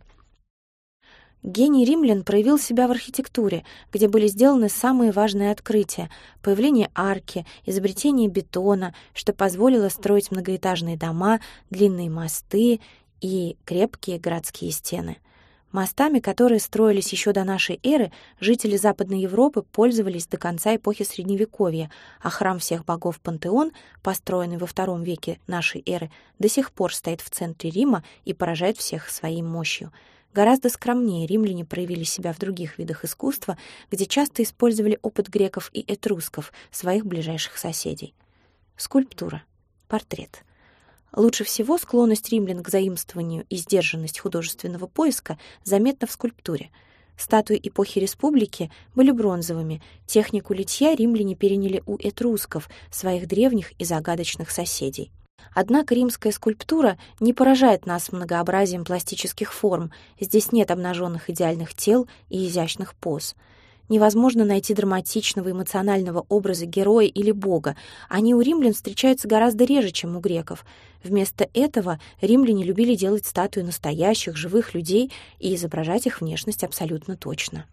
Гений римлян проявил себя в архитектуре, где были сделаны самые важные открытия — появление арки, изобретение бетона, что позволило строить многоэтажные дома, длинные мосты и крепкие городские стены — Мостами, которые строились еще до нашей эры, жители Западной Европы пользовались до конца эпохи Средневековья, а храм всех богов Пантеон, построенный во втором веке нашей эры, до сих пор стоит в центре Рима и поражает всех своей мощью. Гораздо скромнее римляне проявили себя в других видах искусства, где часто использовали опыт греков и этрусков, своих ближайших соседей. Скульптура. Портрет. Лучше всего склонность римлян к заимствованию и сдержанность художественного поиска заметна в скульптуре — Статуи эпохи республики были бронзовыми. Технику литья римляне переняли у этрусков, своих древних и загадочных соседей. Однако римская скульптура не поражает нас многообразием пластических форм. Здесь нет обнаженных идеальных тел и изящных поз — невозможно найти драматичного эмоционального образа героя или бога. Они у римлян встречаются гораздо реже, чем у греков. Вместо этого римляне любили делать статуи настоящих, живых людей и изображать их внешность абсолютно точно.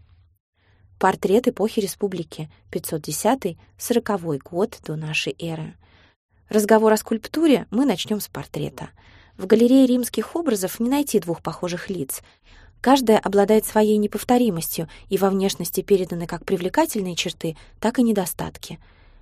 Портрет эпохи республики, 510-40 год до нашей эры. Разговор о скульптуре мы начнем с портрета. В галерее римских образов не найти двух похожих лиц. Каждая обладает своей неповторимостью, и во внешности переданы как привлекательные черты, так и недостатки.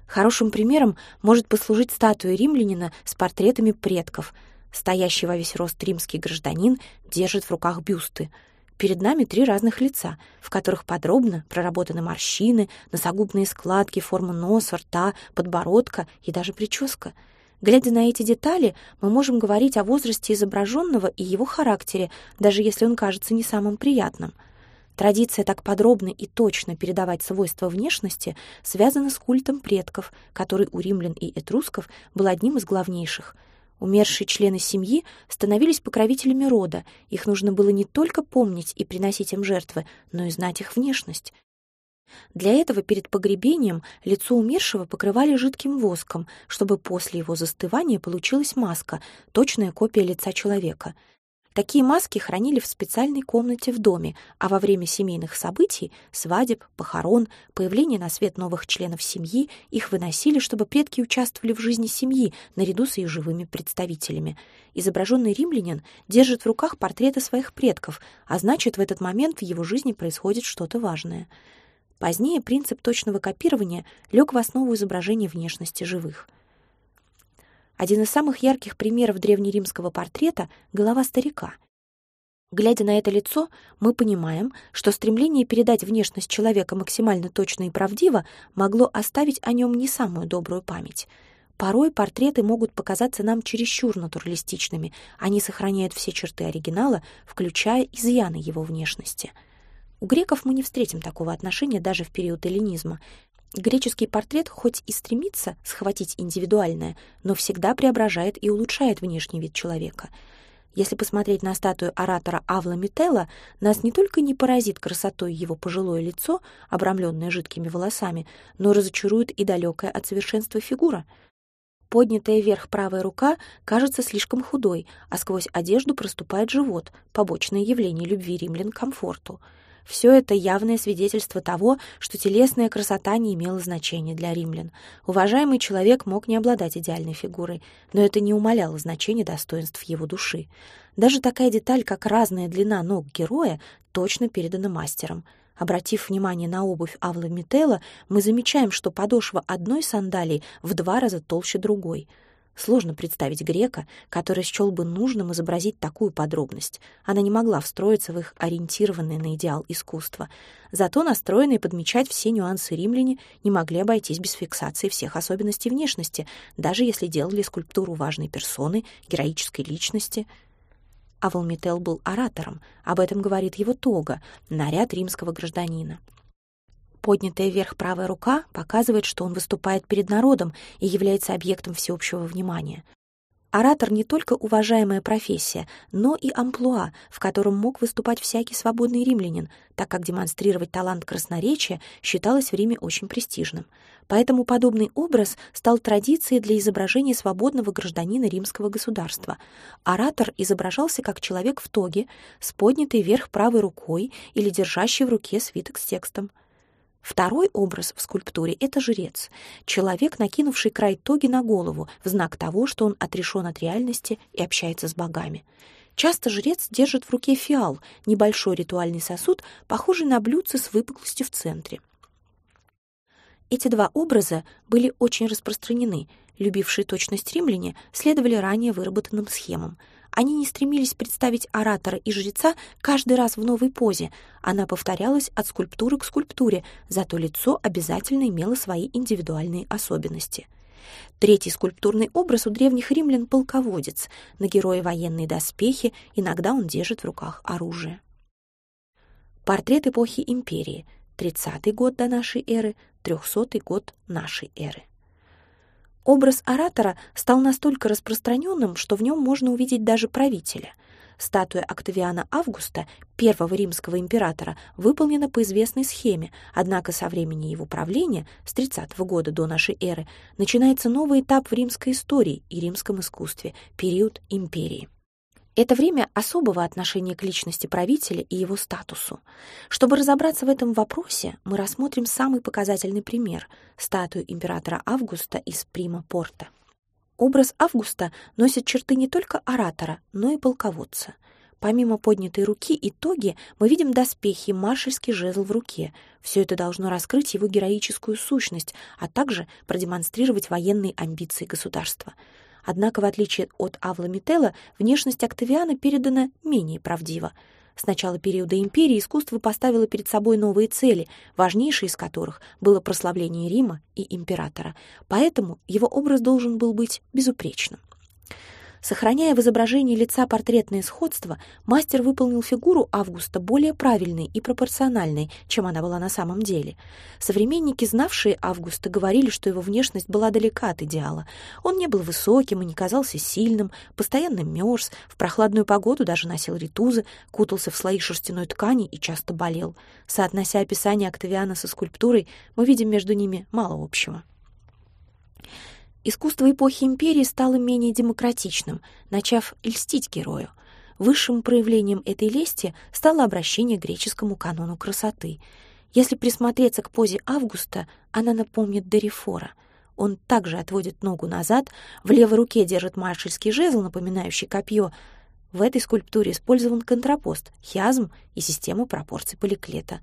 Хорошим примером может послужить статуя римлянина с портретами предков. Стоящий во весь рост римский гражданин держит в руках бюсты. Перед нами три разных лица, в которых подробно проработаны морщины, носогубные складки, форма носа, рта, подбородка и даже прическа — Глядя на эти детали, мы можем говорить о возрасте изображенного и его характере, даже если он кажется не самым приятным. Традиция так подробно и точно передавать свойства внешности связана с культом предков, который у римлян и этрусков был одним из главнейших. Умершие члены семьи становились покровителями рода, их нужно было не только помнить и приносить им жертвы, но и знать их внешность. Для этого перед погребением лицо умершего покрывали жидким воском, чтобы после его застывания получилась маска, точная копия лица человека. Такие маски хранили в специальной комнате в доме, а во время семейных событий, свадеб, похорон, появления на свет новых членов семьи, их выносили, чтобы предки участвовали в жизни семьи наряду с ее живыми представителями. Изображенный римлянин держит в руках портреты своих предков, а значит, в этот момент в его жизни происходит что-то важное — Позднее принцип точного копирования лег в основу изображения внешности живых. Один из самых ярких примеров древнеримского портрета — голова старика. Глядя на это лицо, мы понимаем, что стремление передать внешность человека максимально точно и правдиво могло оставить о нем не самую добрую память. Порой портреты могут показаться нам чересчур натуралистичными, они сохраняют все черты оригинала, включая изъяны его внешности — у греков мы не встретим такого отношения даже в период эллинизма. Греческий портрет хоть и стремится схватить индивидуальное, но всегда преображает и улучшает внешний вид человека. Если посмотреть на статую оратора Авла Метелла, нас не только не поразит красотой его пожилое лицо, обрамленное жидкими волосами, но разочарует и далекая от совершенства фигура. Поднятая вверх правая рука кажется слишком худой, а сквозь одежду проступает живот, побочное явление любви римлян к комфорту — все это явное свидетельство того, что телесная красота не имела значения для римлян. Уважаемый человек мог не обладать идеальной фигурой, но это не умаляло значения достоинств его души. Даже такая деталь, как разная длина ног героя, точно передана мастером. Обратив внимание на обувь Авла Мителла, мы замечаем, что подошва одной сандалии в два раза толще другой — Сложно представить грека, который счел бы нужным изобразить такую подробность. Она не могла встроиться в их ориентированное на идеал искусство. Зато настроенные подмечать все нюансы римляне не могли обойтись без фиксации всех особенностей внешности, даже если делали скульптуру важной персоны, героической личности. А был оратором, об этом говорит его тога, наряд римского гражданина. Поднятая вверх правая рука показывает, что он выступает перед народом и является объектом всеобщего внимания. Оратор не только уважаемая профессия, но и амплуа, в котором мог выступать всякий свободный римлянин, так как демонстрировать талант красноречия считалось в Риме очень престижным. Поэтому подобный образ стал традицией для изображения свободного гражданина римского государства. Оратор изображался как человек в тоге, с поднятой вверх правой рукой или держащий в руке свиток с текстом. Второй образ в скульптуре — это жрец, человек, накинувший край тоги на голову в знак того, что он отрешен от реальности и общается с богами. Часто жрец держит в руке фиал, небольшой ритуальный сосуд, похожий на блюдце с выпуклостью в центре. Эти два образа были очень распространены. Любившие точность римляне следовали ранее выработанным схемам. Они не стремились представить оратора и жреца каждый раз в новой позе. Она повторялась от скульптуры к скульптуре, зато лицо обязательно имело свои индивидуальные особенности. Третий скульптурный образ у древних римлян — полководец. На герое военные доспехи, иногда он держит в руках оружие. Портрет эпохи империи. 30-й год до нашей эры, 300-й год нашей эры. Образ оратора стал настолько распространенным, что в нем можно увидеть даже правителя. Статуя Октавиана Августа, первого римского императора, выполнена по известной схеме, однако со времени его правления, с 30 -го года до нашей эры, начинается новый этап в римской истории и римском искусстве — период империи. Это время особого отношения к личности правителя и его статусу. Чтобы разобраться в этом вопросе, мы рассмотрим самый показательный пример — статую императора Августа из Прима Порта. Образ Августа носит черты не только оратора, но и полководца. Помимо поднятой руки и тоги, мы видим доспехи, маршальский жезл в руке. Все это должно раскрыть его героическую сущность, а также продемонстрировать военные амбиции государства — Однако, в отличие от Авла Метелла, внешность Октавиана передана менее правдиво. С начала периода империи искусство поставило перед собой новые цели, важнейшей из которых было прославление Рима и императора. Поэтому его образ должен был быть безупречным. Сохраняя в изображении лица портретное сходство, мастер выполнил фигуру Августа более правильной и пропорциональной, чем она была на самом деле. Современники, знавшие Августа, говорили, что его внешность была далека от идеала. Он не был высоким и не казался сильным, постоянно мерз, в прохладную погоду даже носил ритузы, кутался в слои шерстяной ткани и часто болел. Соотнося описание Октавиана со скульптурой, мы видим между ними мало общего. Искусство эпохи империи стало менее демократичным, начав льстить герою. Высшим проявлением этой лести стало обращение к греческому канону красоты. Если присмотреться к позе Августа, она напомнит Дерифора. Он также отводит ногу назад, в левой руке держит маршальский жезл, напоминающий копье. В этой скульптуре использован контрапост, хиазм и система пропорций поликлета.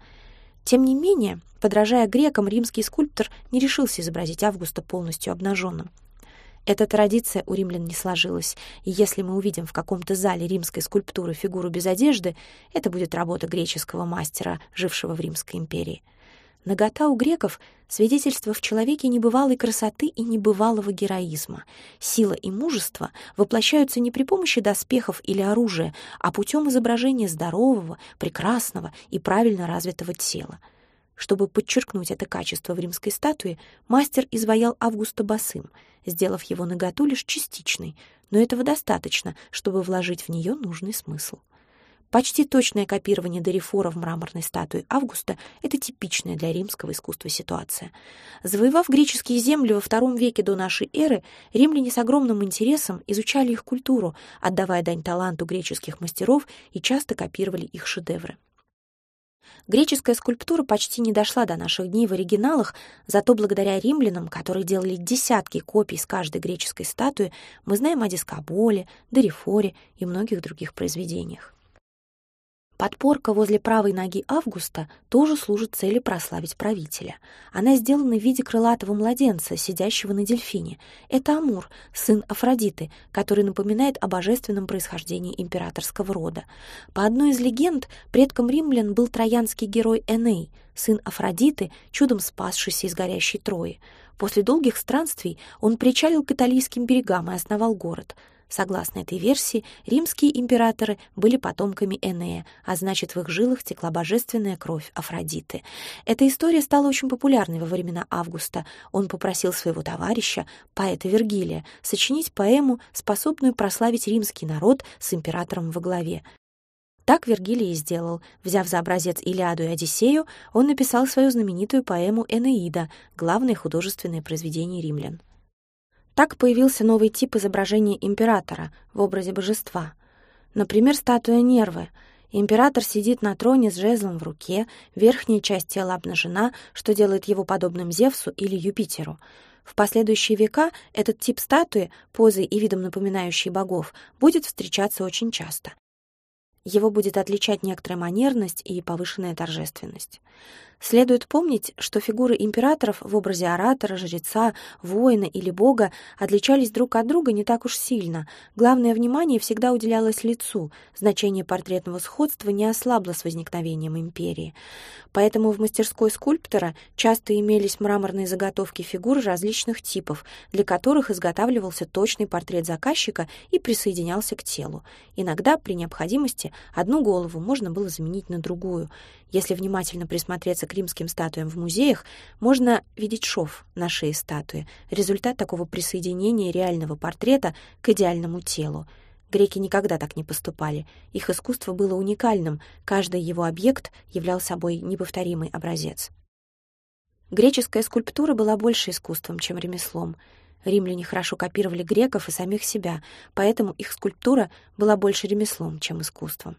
Тем не менее, подражая грекам, римский скульптор не решился изобразить Августа полностью обнаженным. Эта традиция у римлян не сложилась, и если мы увидим в каком-то зале римской скульптуры фигуру без одежды, это будет работа греческого мастера, жившего в Римской империи. Нагота у греков — свидетельство в человеке небывалой красоты и небывалого героизма. Сила и мужество воплощаются не при помощи доспехов или оружия, а путем изображения здорового, прекрасного и правильно развитого тела. Чтобы подчеркнуть это качество в римской статуе, мастер изваял Августа босым, сделав его наготу лишь частичной, но этого достаточно, чтобы вложить в нее нужный смысл. Почти точное копирование Дорифора в мраморной статуе Августа — это типичная для римского искусства ситуация. Завоевав греческие земли во втором веке до нашей эры, римляне с огромным интересом изучали их культуру, отдавая дань таланту греческих мастеров и часто копировали их шедевры. Греческая скульптура почти не дошла до наших дней в оригиналах, зато благодаря римлянам, которые делали десятки копий с каждой греческой статуи, мы знаем о Дискоболе, Дорифоре и многих других произведениях. Подпорка возле правой ноги Августа тоже служит цели прославить правителя. Она сделана в виде крылатого младенца, сидящего на дельфине. Это Амур, сын Афродиты, который напоминает о божественном происхождении императорского рода. По одной из легенд, предком римлян был троянский герой Эней, сын Афродиты, чудом спасшийся из горящей Трои. После долгих странствий он причалил к италийским берегам и основал город — Согласно этой версии, римские императоры были потомками Энея, а значит, в их жилах текла божественная кровь Афродиты. Эта история стала очень популярной во времена Августа. Он попросил своего товарища, поэта Вергилия, сочинить поэму, способную прославить римский народ с императором во главе. Так Вергилий и сделал. Взяв за образец Илиаду и Одиссею, он написал свою знаменитую поэму «Энеида», главное художественное произведение римлян. Так появился новый тип изображения императора в образе божества. Например, статуя Нервы. Император сидит на троне с жезлом в руке, верхняя часть тела обнажена, что делает его подобным Зевсу или Юпитеру. В последующие века этот тип статуи, позой и видом напоминающей богов, будет встречаться очень часто. Его будет отличать некоторая манерность и повышенная торжественность. Следует помнить, что фигуры императоров в образе оратора, жреца, воина или бога отличались друг от друга не так уж сильно. Главное внимание всегда уделялось лицу, значение портретного сходства не ослабло с возникновением империи. Поэтому в мастерской скульптора часто имелись мраморные заготовки фигур различных типов, для которых изготавливался точный портрет заказчика и присоединялся к телу. Иногда, при необходимости, одну голову можно было заменить на другую. Если внимательно присмотреться к римским статуям в музеях, можно видеть шов на шее статуи, результат такого присоединения реального портрета к идеальному телу. Греки никогда так не поступали. Их искусство было уникальным, каждый его объект являл собой неповторимый образец. Греческая скульптура была больше искусством, чем ремеслом. Римляне хорошо копировали греков и самих себя, поэтому их скульптура была больше ремеслом, чем искусством.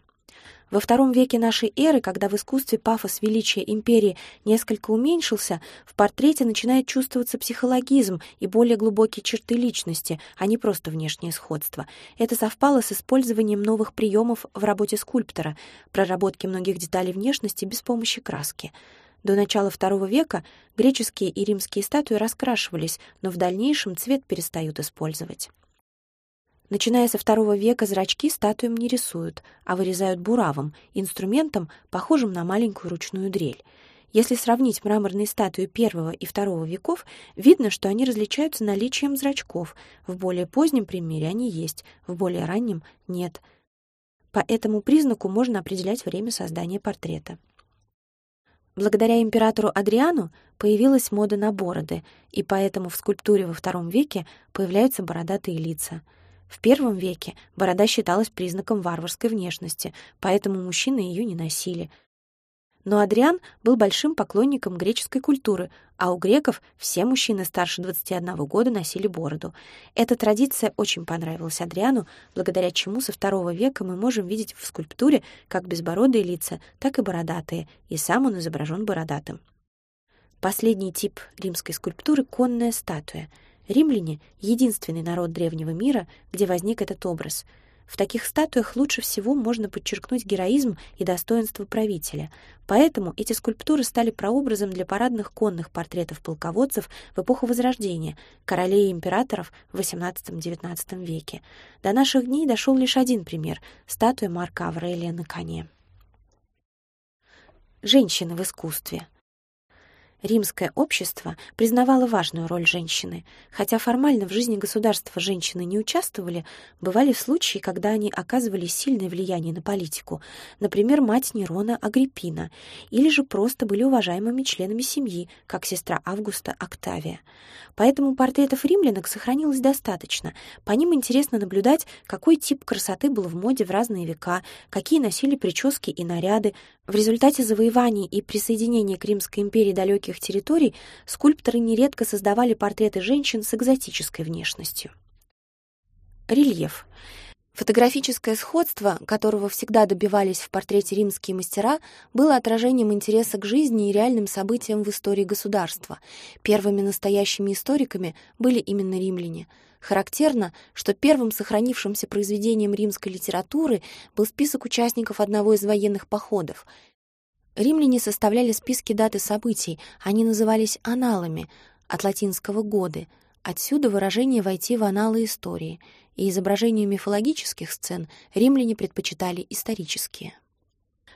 Во втором веке нашей эры, когда в искусстве пафос величия империи несколько уменьшился, в портрете начинает чувствоваться психологизм и более глубокие черты личности, а не просто внешнее сходство. Это совпало с использованием новых приемов в работе скульптора, проработки многих деталей внешности без помощи краски. До начала II века греческие и римские статуи раскрашивались, но в дальнейшем цвет перестают использовать. Начиная со второго века зрачки статуям не рисуют, а вырезают буравом, инструментом, похожим на маленькую ручную дрель. Если сравнить мраморные статуи первого и второго веков, видно, что они различаются наличием зрачков. В более позднем примере они есть, в более раннем — нет. По этому признаку можно определять время создания портрета. Благодаря императору Адриану появилась мода на бороды, и поэтому в скульптуре во втором веке появляются бородатые лица — в первом веке борода считалась признаком варварской внешности, поэтому мужчины ее не носили. Но Адриан был большим поклонником греческой культуры, а у греков все мужчины старше 21 года носили бороду. Эта традиция очень понравилась Адриану, благодаря чему со второго века мы можем видеть в скульптуре как безбородые лица, так и бородатые, и сам он изображен бородатым. Последний тип римской скульптуры — конная статуя — Римляне — единственный народ древнего мира, где возник этот образ. В таких статуях лучше всего можно подчеркнуть героизм и достоинство правителя. Поэтому эти скульптуры стали прообразом для парадных конных портретов полководцев в эпоху Возрождения, королей и императоров в XVIII-XIX веке. До наших дней дошел лишь один пример — статуя Марка Аврелия на коне. Женщины в искусстве — Римское общество признавало важную роль женщины. Хотя формально в жизни государства женщины не участвовали, бывали случаи, когда они оказывали сильное влияние на политику, например, мать Нерона Агриппина, или же просто были уважаемыми членами семьи, как сестра Августа Октавия. Поэтому портретов римлянок сохранилось достаточно. По ним интересно наблюдать, какой тип красоты был в моде в разные века, какие носили прически и наряды. В результате завоеваний и присоединения к Римской империи далеких территорий скульпторы нередко создавали портреты женщин с экзотической внешностью. Рельеф. Фотографическое сходство, которого всегда добивались в портрете римские мастера, было отражением интереса к жизни и реальным событиям в истории государства. Первыми настоящими историками были именно римляне. Характерно, что первым сохранившимся произведением римской литературы был список участников одного из военных походов. Римляне составляли списки даты событий, они назывались аналами, от латинского «годы», отсюда выражение «войти в аналы истории», и изображению мифологических сцен римляне предпочитали исторические.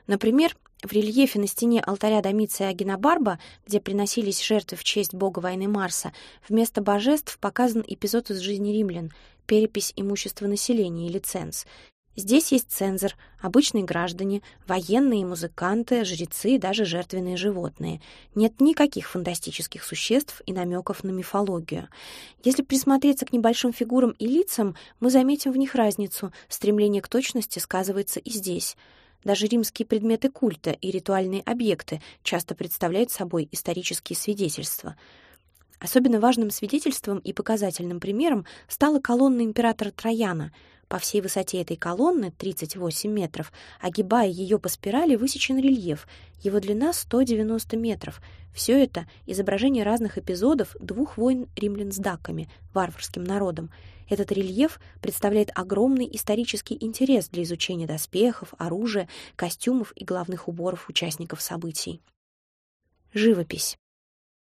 Например, в рельефе на стене алтаря Домиция Агенобарба, где приносились жертвы в честь бога войны Марса, вместо божеств показан эпизод из жизни римлян, перепись имущества населения или ценз, Здесь есть цензор, обычные граждане, военные, музыканты, жрецы и даже жертвенные животные. Нет никаких фантастических существ и намеков на мифологию. Если присмотреться к небольшим фигурам и лицам, мы заметим в них разницу. Стремление к точности сказывается и здесь. Даже римские предметы культа и ритуальные объекты часто представляют собой исторические свидетельства — Особенно важным свидетельством и показательным примером стала колонна императора Трояна. По всей высоте этой колонны, 38 метров, огибая ее по спирали, высечен рельеф. Его длина 190 метров. Все это — изображение разных эпизодов двух войн римлян с даками, варварским народом. Этот рельеф представляет огромный исторический интерес для изучения доспехов, оружия, костюмов и главных уборов участников событий. Живопись.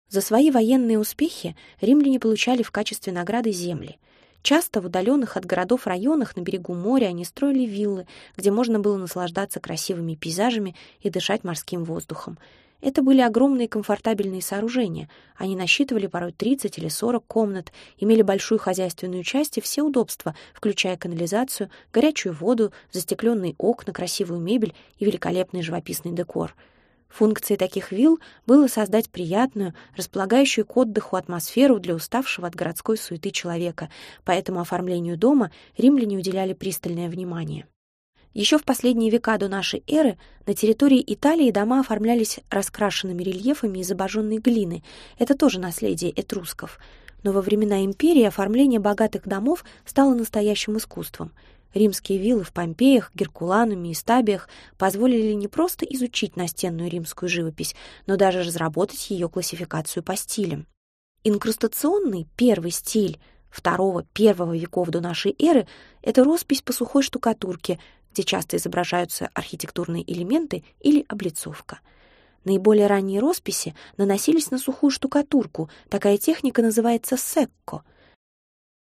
За свои военные успехи римляне получали в качестве награды земли — Часто в удаленных от городов районах на берегу моря они строили виллы, где можно было наслаждаться красивыми пейзажами и дышать морским воздухом. Это были огромные комфортабельные сооружения. Они насчитывали порой 30 или 40 комнат, имели большую хозяйственную часть и все удобства, включая канализацию, горячую воду, застекленные окна, красивую мебель и великолепный живописный декор — Функцией таких вилл было создать приятную, располагающую к отдыху атмосферу для уставшего от городской суеты человека, поэтому оформлению дома римляне уделяли пристальное внимание. Еще в последние века до нашей эры на территории Италии дома оформлялись раскрашенными рельефами из обожженной глины. Это тоже наследие этрусков. Но во времена империи оформление богатых домов стало настоящим искусством — Римские виллы в Помпеях, Геркулануме и Стабиях позволили не просто изучить настенную римскую живопись, но даже разработать ее классификацию по стилям. Инкрустационный первый стиль второго-первого веков до нашей эры — это роспись по сухой штукатурке, где часто изображаются архитектурные элементы или облицовка. Наиболее ранние росписи наносились на сухую штукатурку, такая техника называется секко —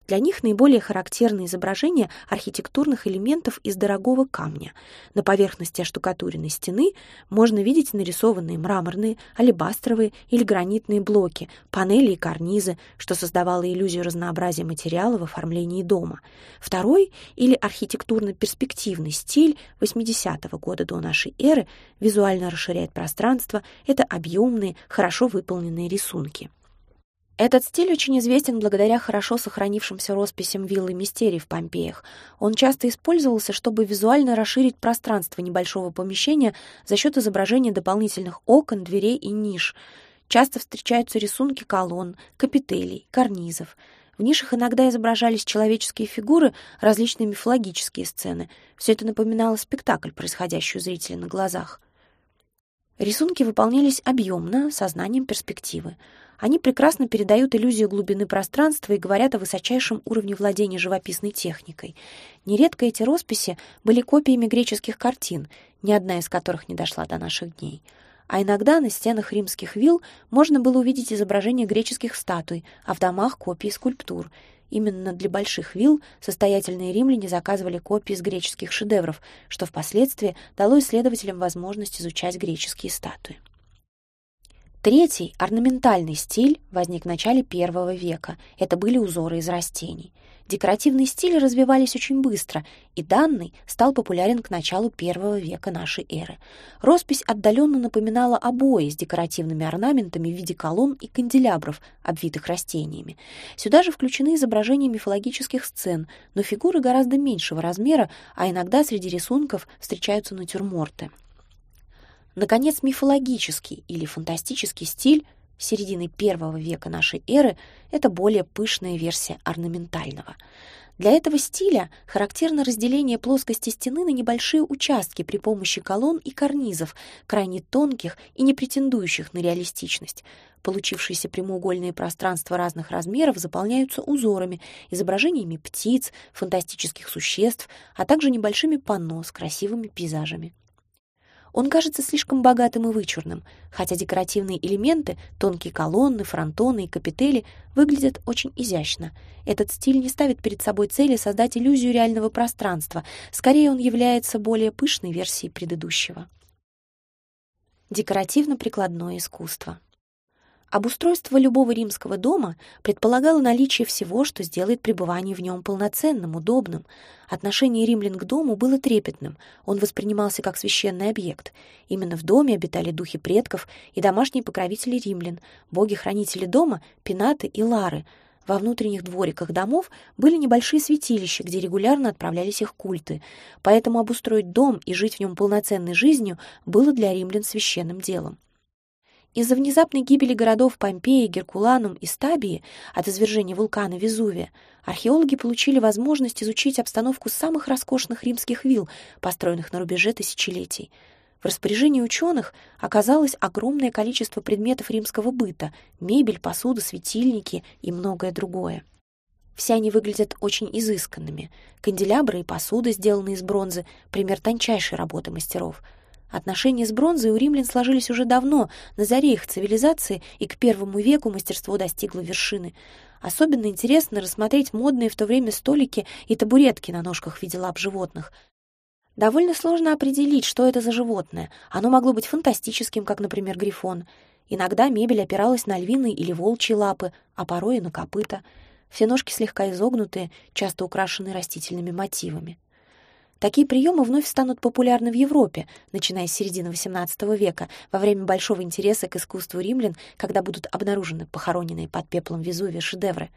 для них наиболее характерны изображения архитектурных элементов из дорогого камня. На поверхности оштукатуренной стены можно видеть нарисованные мраморные, алебастровые или гранитные блоки, панели и карнизы, что создавало иллюзию разнообразия материала в оформлении дома. Второй или архитектурно-перспективный стиль 80-го года до нашей эры визуально расширяет пространство, это объемные, хорошо выполненные рисунки. Этот стиль очень известен благодаря хорошо сохранившимся росписям виллы Мистерий в Помпеях. Он часто использовался, чтобы визуально расширить пространство небольшого помещения за счет изображения дополнительных окон, дверей и ниш. Часто встречаются рисунки колонн, капителей, карнизов. В нишах иногда изображались человеческие фигуры, различные мифологические сцены. Все это напоминало спектакль, происходящий у зрителя на глазах. Рисунки выполнялись объемно, сознанием перспективы. Они прекрасно передают иллюзию глубины пространства и говорят о высочайшем уровне владения живописной техникой. Нередко эти росписи были копиями греческих картин, ни одна из которых не дошла до наших дней. А иногда на стенах римских вилл можно было увидеть изображения греческих статуй, а в домах — копии скульптур. Именно для больших вилл состоятельные римляне заказывали копии из греческих шедевров, что впоследствии дало исследователям возможность изучать греческие статуи. Третий, орнаментальный стиль, возник в начале первого века. Это были узоры из растений. Декоративные стили развивались очень быстро, и данный стал популярен к началу первого века нашей эры. Роспись отдаленно напоминала обои с декоративными орнаментами в виде колонн и канделябров, обвитых растениями. Сюда же включены изображения мифологических сцен, но фигуры гораздо меньшего размера, а иногда среди рисунков встречаются натюрморты. Наконец, мифологический или фантастический стиль середины первого века нашей эры — это более пышная версия орнаментального. Для этого стиля характерно разделение плоскости стены на небольшие участки при помощи колонн и карнизов, крайне тонких и не претендующих на реалистичность. Получившиеся прямоугольные пространства разных размеров заполняются узорами, изображениями птиц, фантастических существ, а также небольшими панно с красивыми пейзажами. Он кажется слишком богатым и вычурным, хотя декоративные элементы, тонкие колонны, фронтоны и капители выглядят очень изящно. Этот стиль не ставит перед собой цели создать иллюзию реального пространства, скорее он является более пышной версией предыдущего. Декоративно-прикладное искусство. Обустройство любого римского дома предполагало наличие всего, что сделает пребывание в нем полноценным, удобным. Отношение римлян к дому было трепетным, он воспринимался как священный объект. Именно в доме обитали духи предков и домашние покровители римлян, боги-хранители дома, пенаты и лары. Во внутренних двориках домов были небольшие святилища, где регулярно отправлялись их культы, поэтому обустроить дом и жить в нем полноценной жизнью было для римлян священным делом. Из-за внезапной гибели городов Помпеи, Геркуланум и Стабии от извержения вулкана Везувия археологи получили возможность изучить обстановку самых роскошных римских вилл, построенных на рубеже тысячелетий. В распоряжении ученых оказалось огромное количество предметов римского быта — мебель, посуда, светильники и многое другое. Все они выглядят очень изысканными. Канделябры и посуда, сделанные из бронзы, пример тончайшей работы мастеров — Отношения с бронзой у римлян сложились уже давно, на заре их цивилизации, и к первому веку мастерство достигло вершины. Особенно интересно рассмотреть модные в то время столики и табуретки на ножках в виде лап животных. Довольно сложно определить, что это за животное. Оно могло быть фантастическим, как, например, грифон. Иногда мебель опиралась на львиные или волчьи лапы, а порой и на копыта. Все ножки слегка изогнутые, часто украшены растительными мотивами. Такие приемы вновь станут популярны в Европе, начиная с середины XVIII века, во время большого интереса к искусству римлян, когда будут обнаружены похороненные под пеплом Везувия шедевры.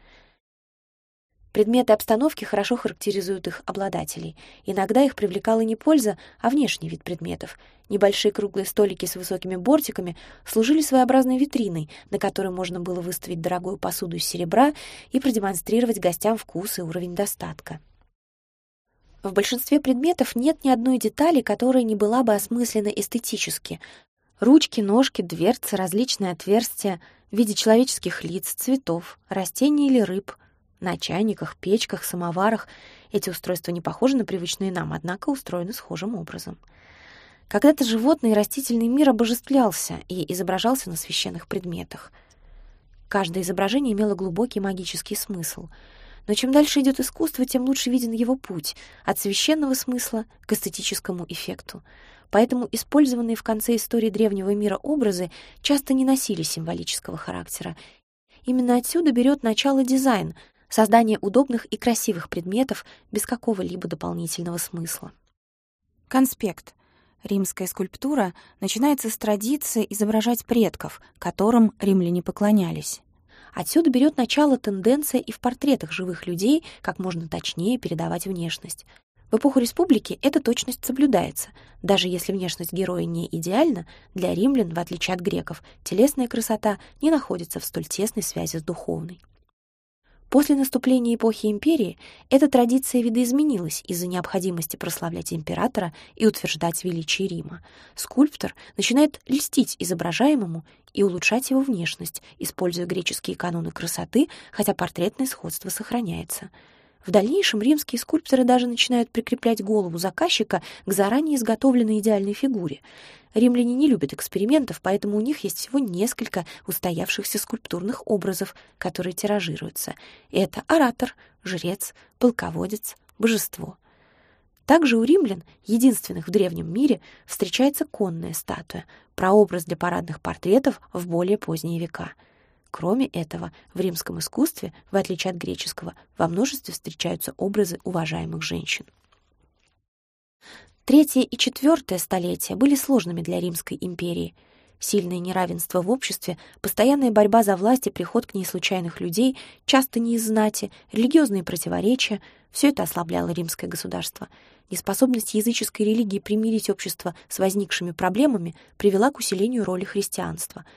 Предметы обстановки хорошо характеризуют их обладателей. Иногда их привлекала не польза, а внешний вид предметов. Небольшие круглые столики с высокими бортиками служили своеобразной витриной, на которой можно было выставить дорогую посуду из серебра и продемонстрировать гостям вкус и уровень достатка. В большинстве предметов нет ни одной детали, которая не была бы осмыслена эстетически. Ручки, ножки, дверцы, различные отверстия в виде человеческих лиц, цветов, растений или рыб. На чайниках, печках, самоварах эти устройства не похожи на привычные нам, однако устроены схожим образом. Когда-то животный и растительный мир обожествлялся и изображался на священных предметах. Каждое изображение имело глубокий магический смысл — но чем дальше идет искусство, тем лучше виден его путь от священного смысла к эстетическому эффекту. Поэтому использованные в конце истории древнего мира образы часто не носили символического характера. Именно отсюда берет начало дизайн — создание удобных и красивых предметов без какого-либо дополнительного смысла. Конспект. Римская скульптура начинается с традиции изображать предков, которым римляне поклонялись. Отсюда берет начало тенденция и в портретах живых людей как можно точнее передавать внешность. В эпоху республики эта точность соблюдается. Даже если внешность героя не идеальна, для римлян, в отличие от греков, телесная красота не находится в столь тесной связи с духовной. После наступления эпохи империи эта традиция видоизменилась из-за необходимости прославлять императора и утверждать величие Рима. Скульптор начинает льстить изображаемому и улучшать его внешность, используя греческие каноны красоты, хотя портретное сходство сохраняется — в дальнейшем римские скульпторы даже начинают прикреплять голову заказчика к заранее изготовленной идеальной фигуре. Римляне не любят экспериментов, поэтому у них есть всего несколько устоявшихся скульптурных образов, которые тиражируются. Это оратор, жрец, полководец, божество. Также у римлян, единственных в древнем мире, встречается конная статуя, прообраз для парадных портретов в более поздние века — Кроме этого, в римском искусстве, в отличие от греческого, во множестве встречаются образы уважаемых женщин. Третье и четвертое столетия были сложными для Римской империи. Сильное неравенство в обществе, постоянная борьба за власть и приход к ней случайных людей, часто не из знати, религиозные противоречия — все это ослабляло римское государство. Неспособность языческой религии примирить общество с возникшими проблемами привела к усилению роли христианства —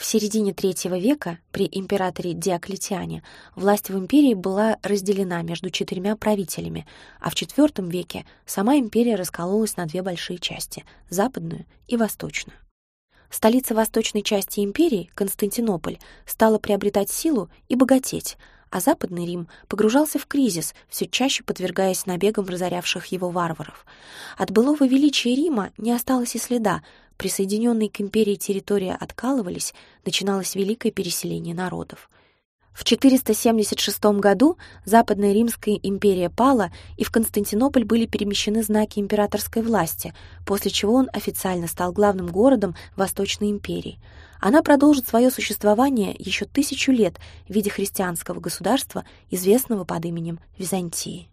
в середине третьего века при императоре Диоклетиане власть в империи была разделена между четырьмя правителями, а в IV веке сама империя раскололась на две большие части — западную и восточную. Столица восточной части империи, Константинополь, стала приобретать силу и богатеть, а Западный Рим погружался в кризис, все чаще подвергаясь набегам разорявших его варваров. От былого величия Рима не осталось и следа, присоединенные к империи территории откалывались, начиналось великое переселение народов. В 476 году Западная Римская империя пала, и в Константинополь были перемещены знаки императорской власти, после чего он официально стал главным городом Восточной империи. Она продолжит свое существование еще тысячу лет в виде христианского государства, известного под именем Византии.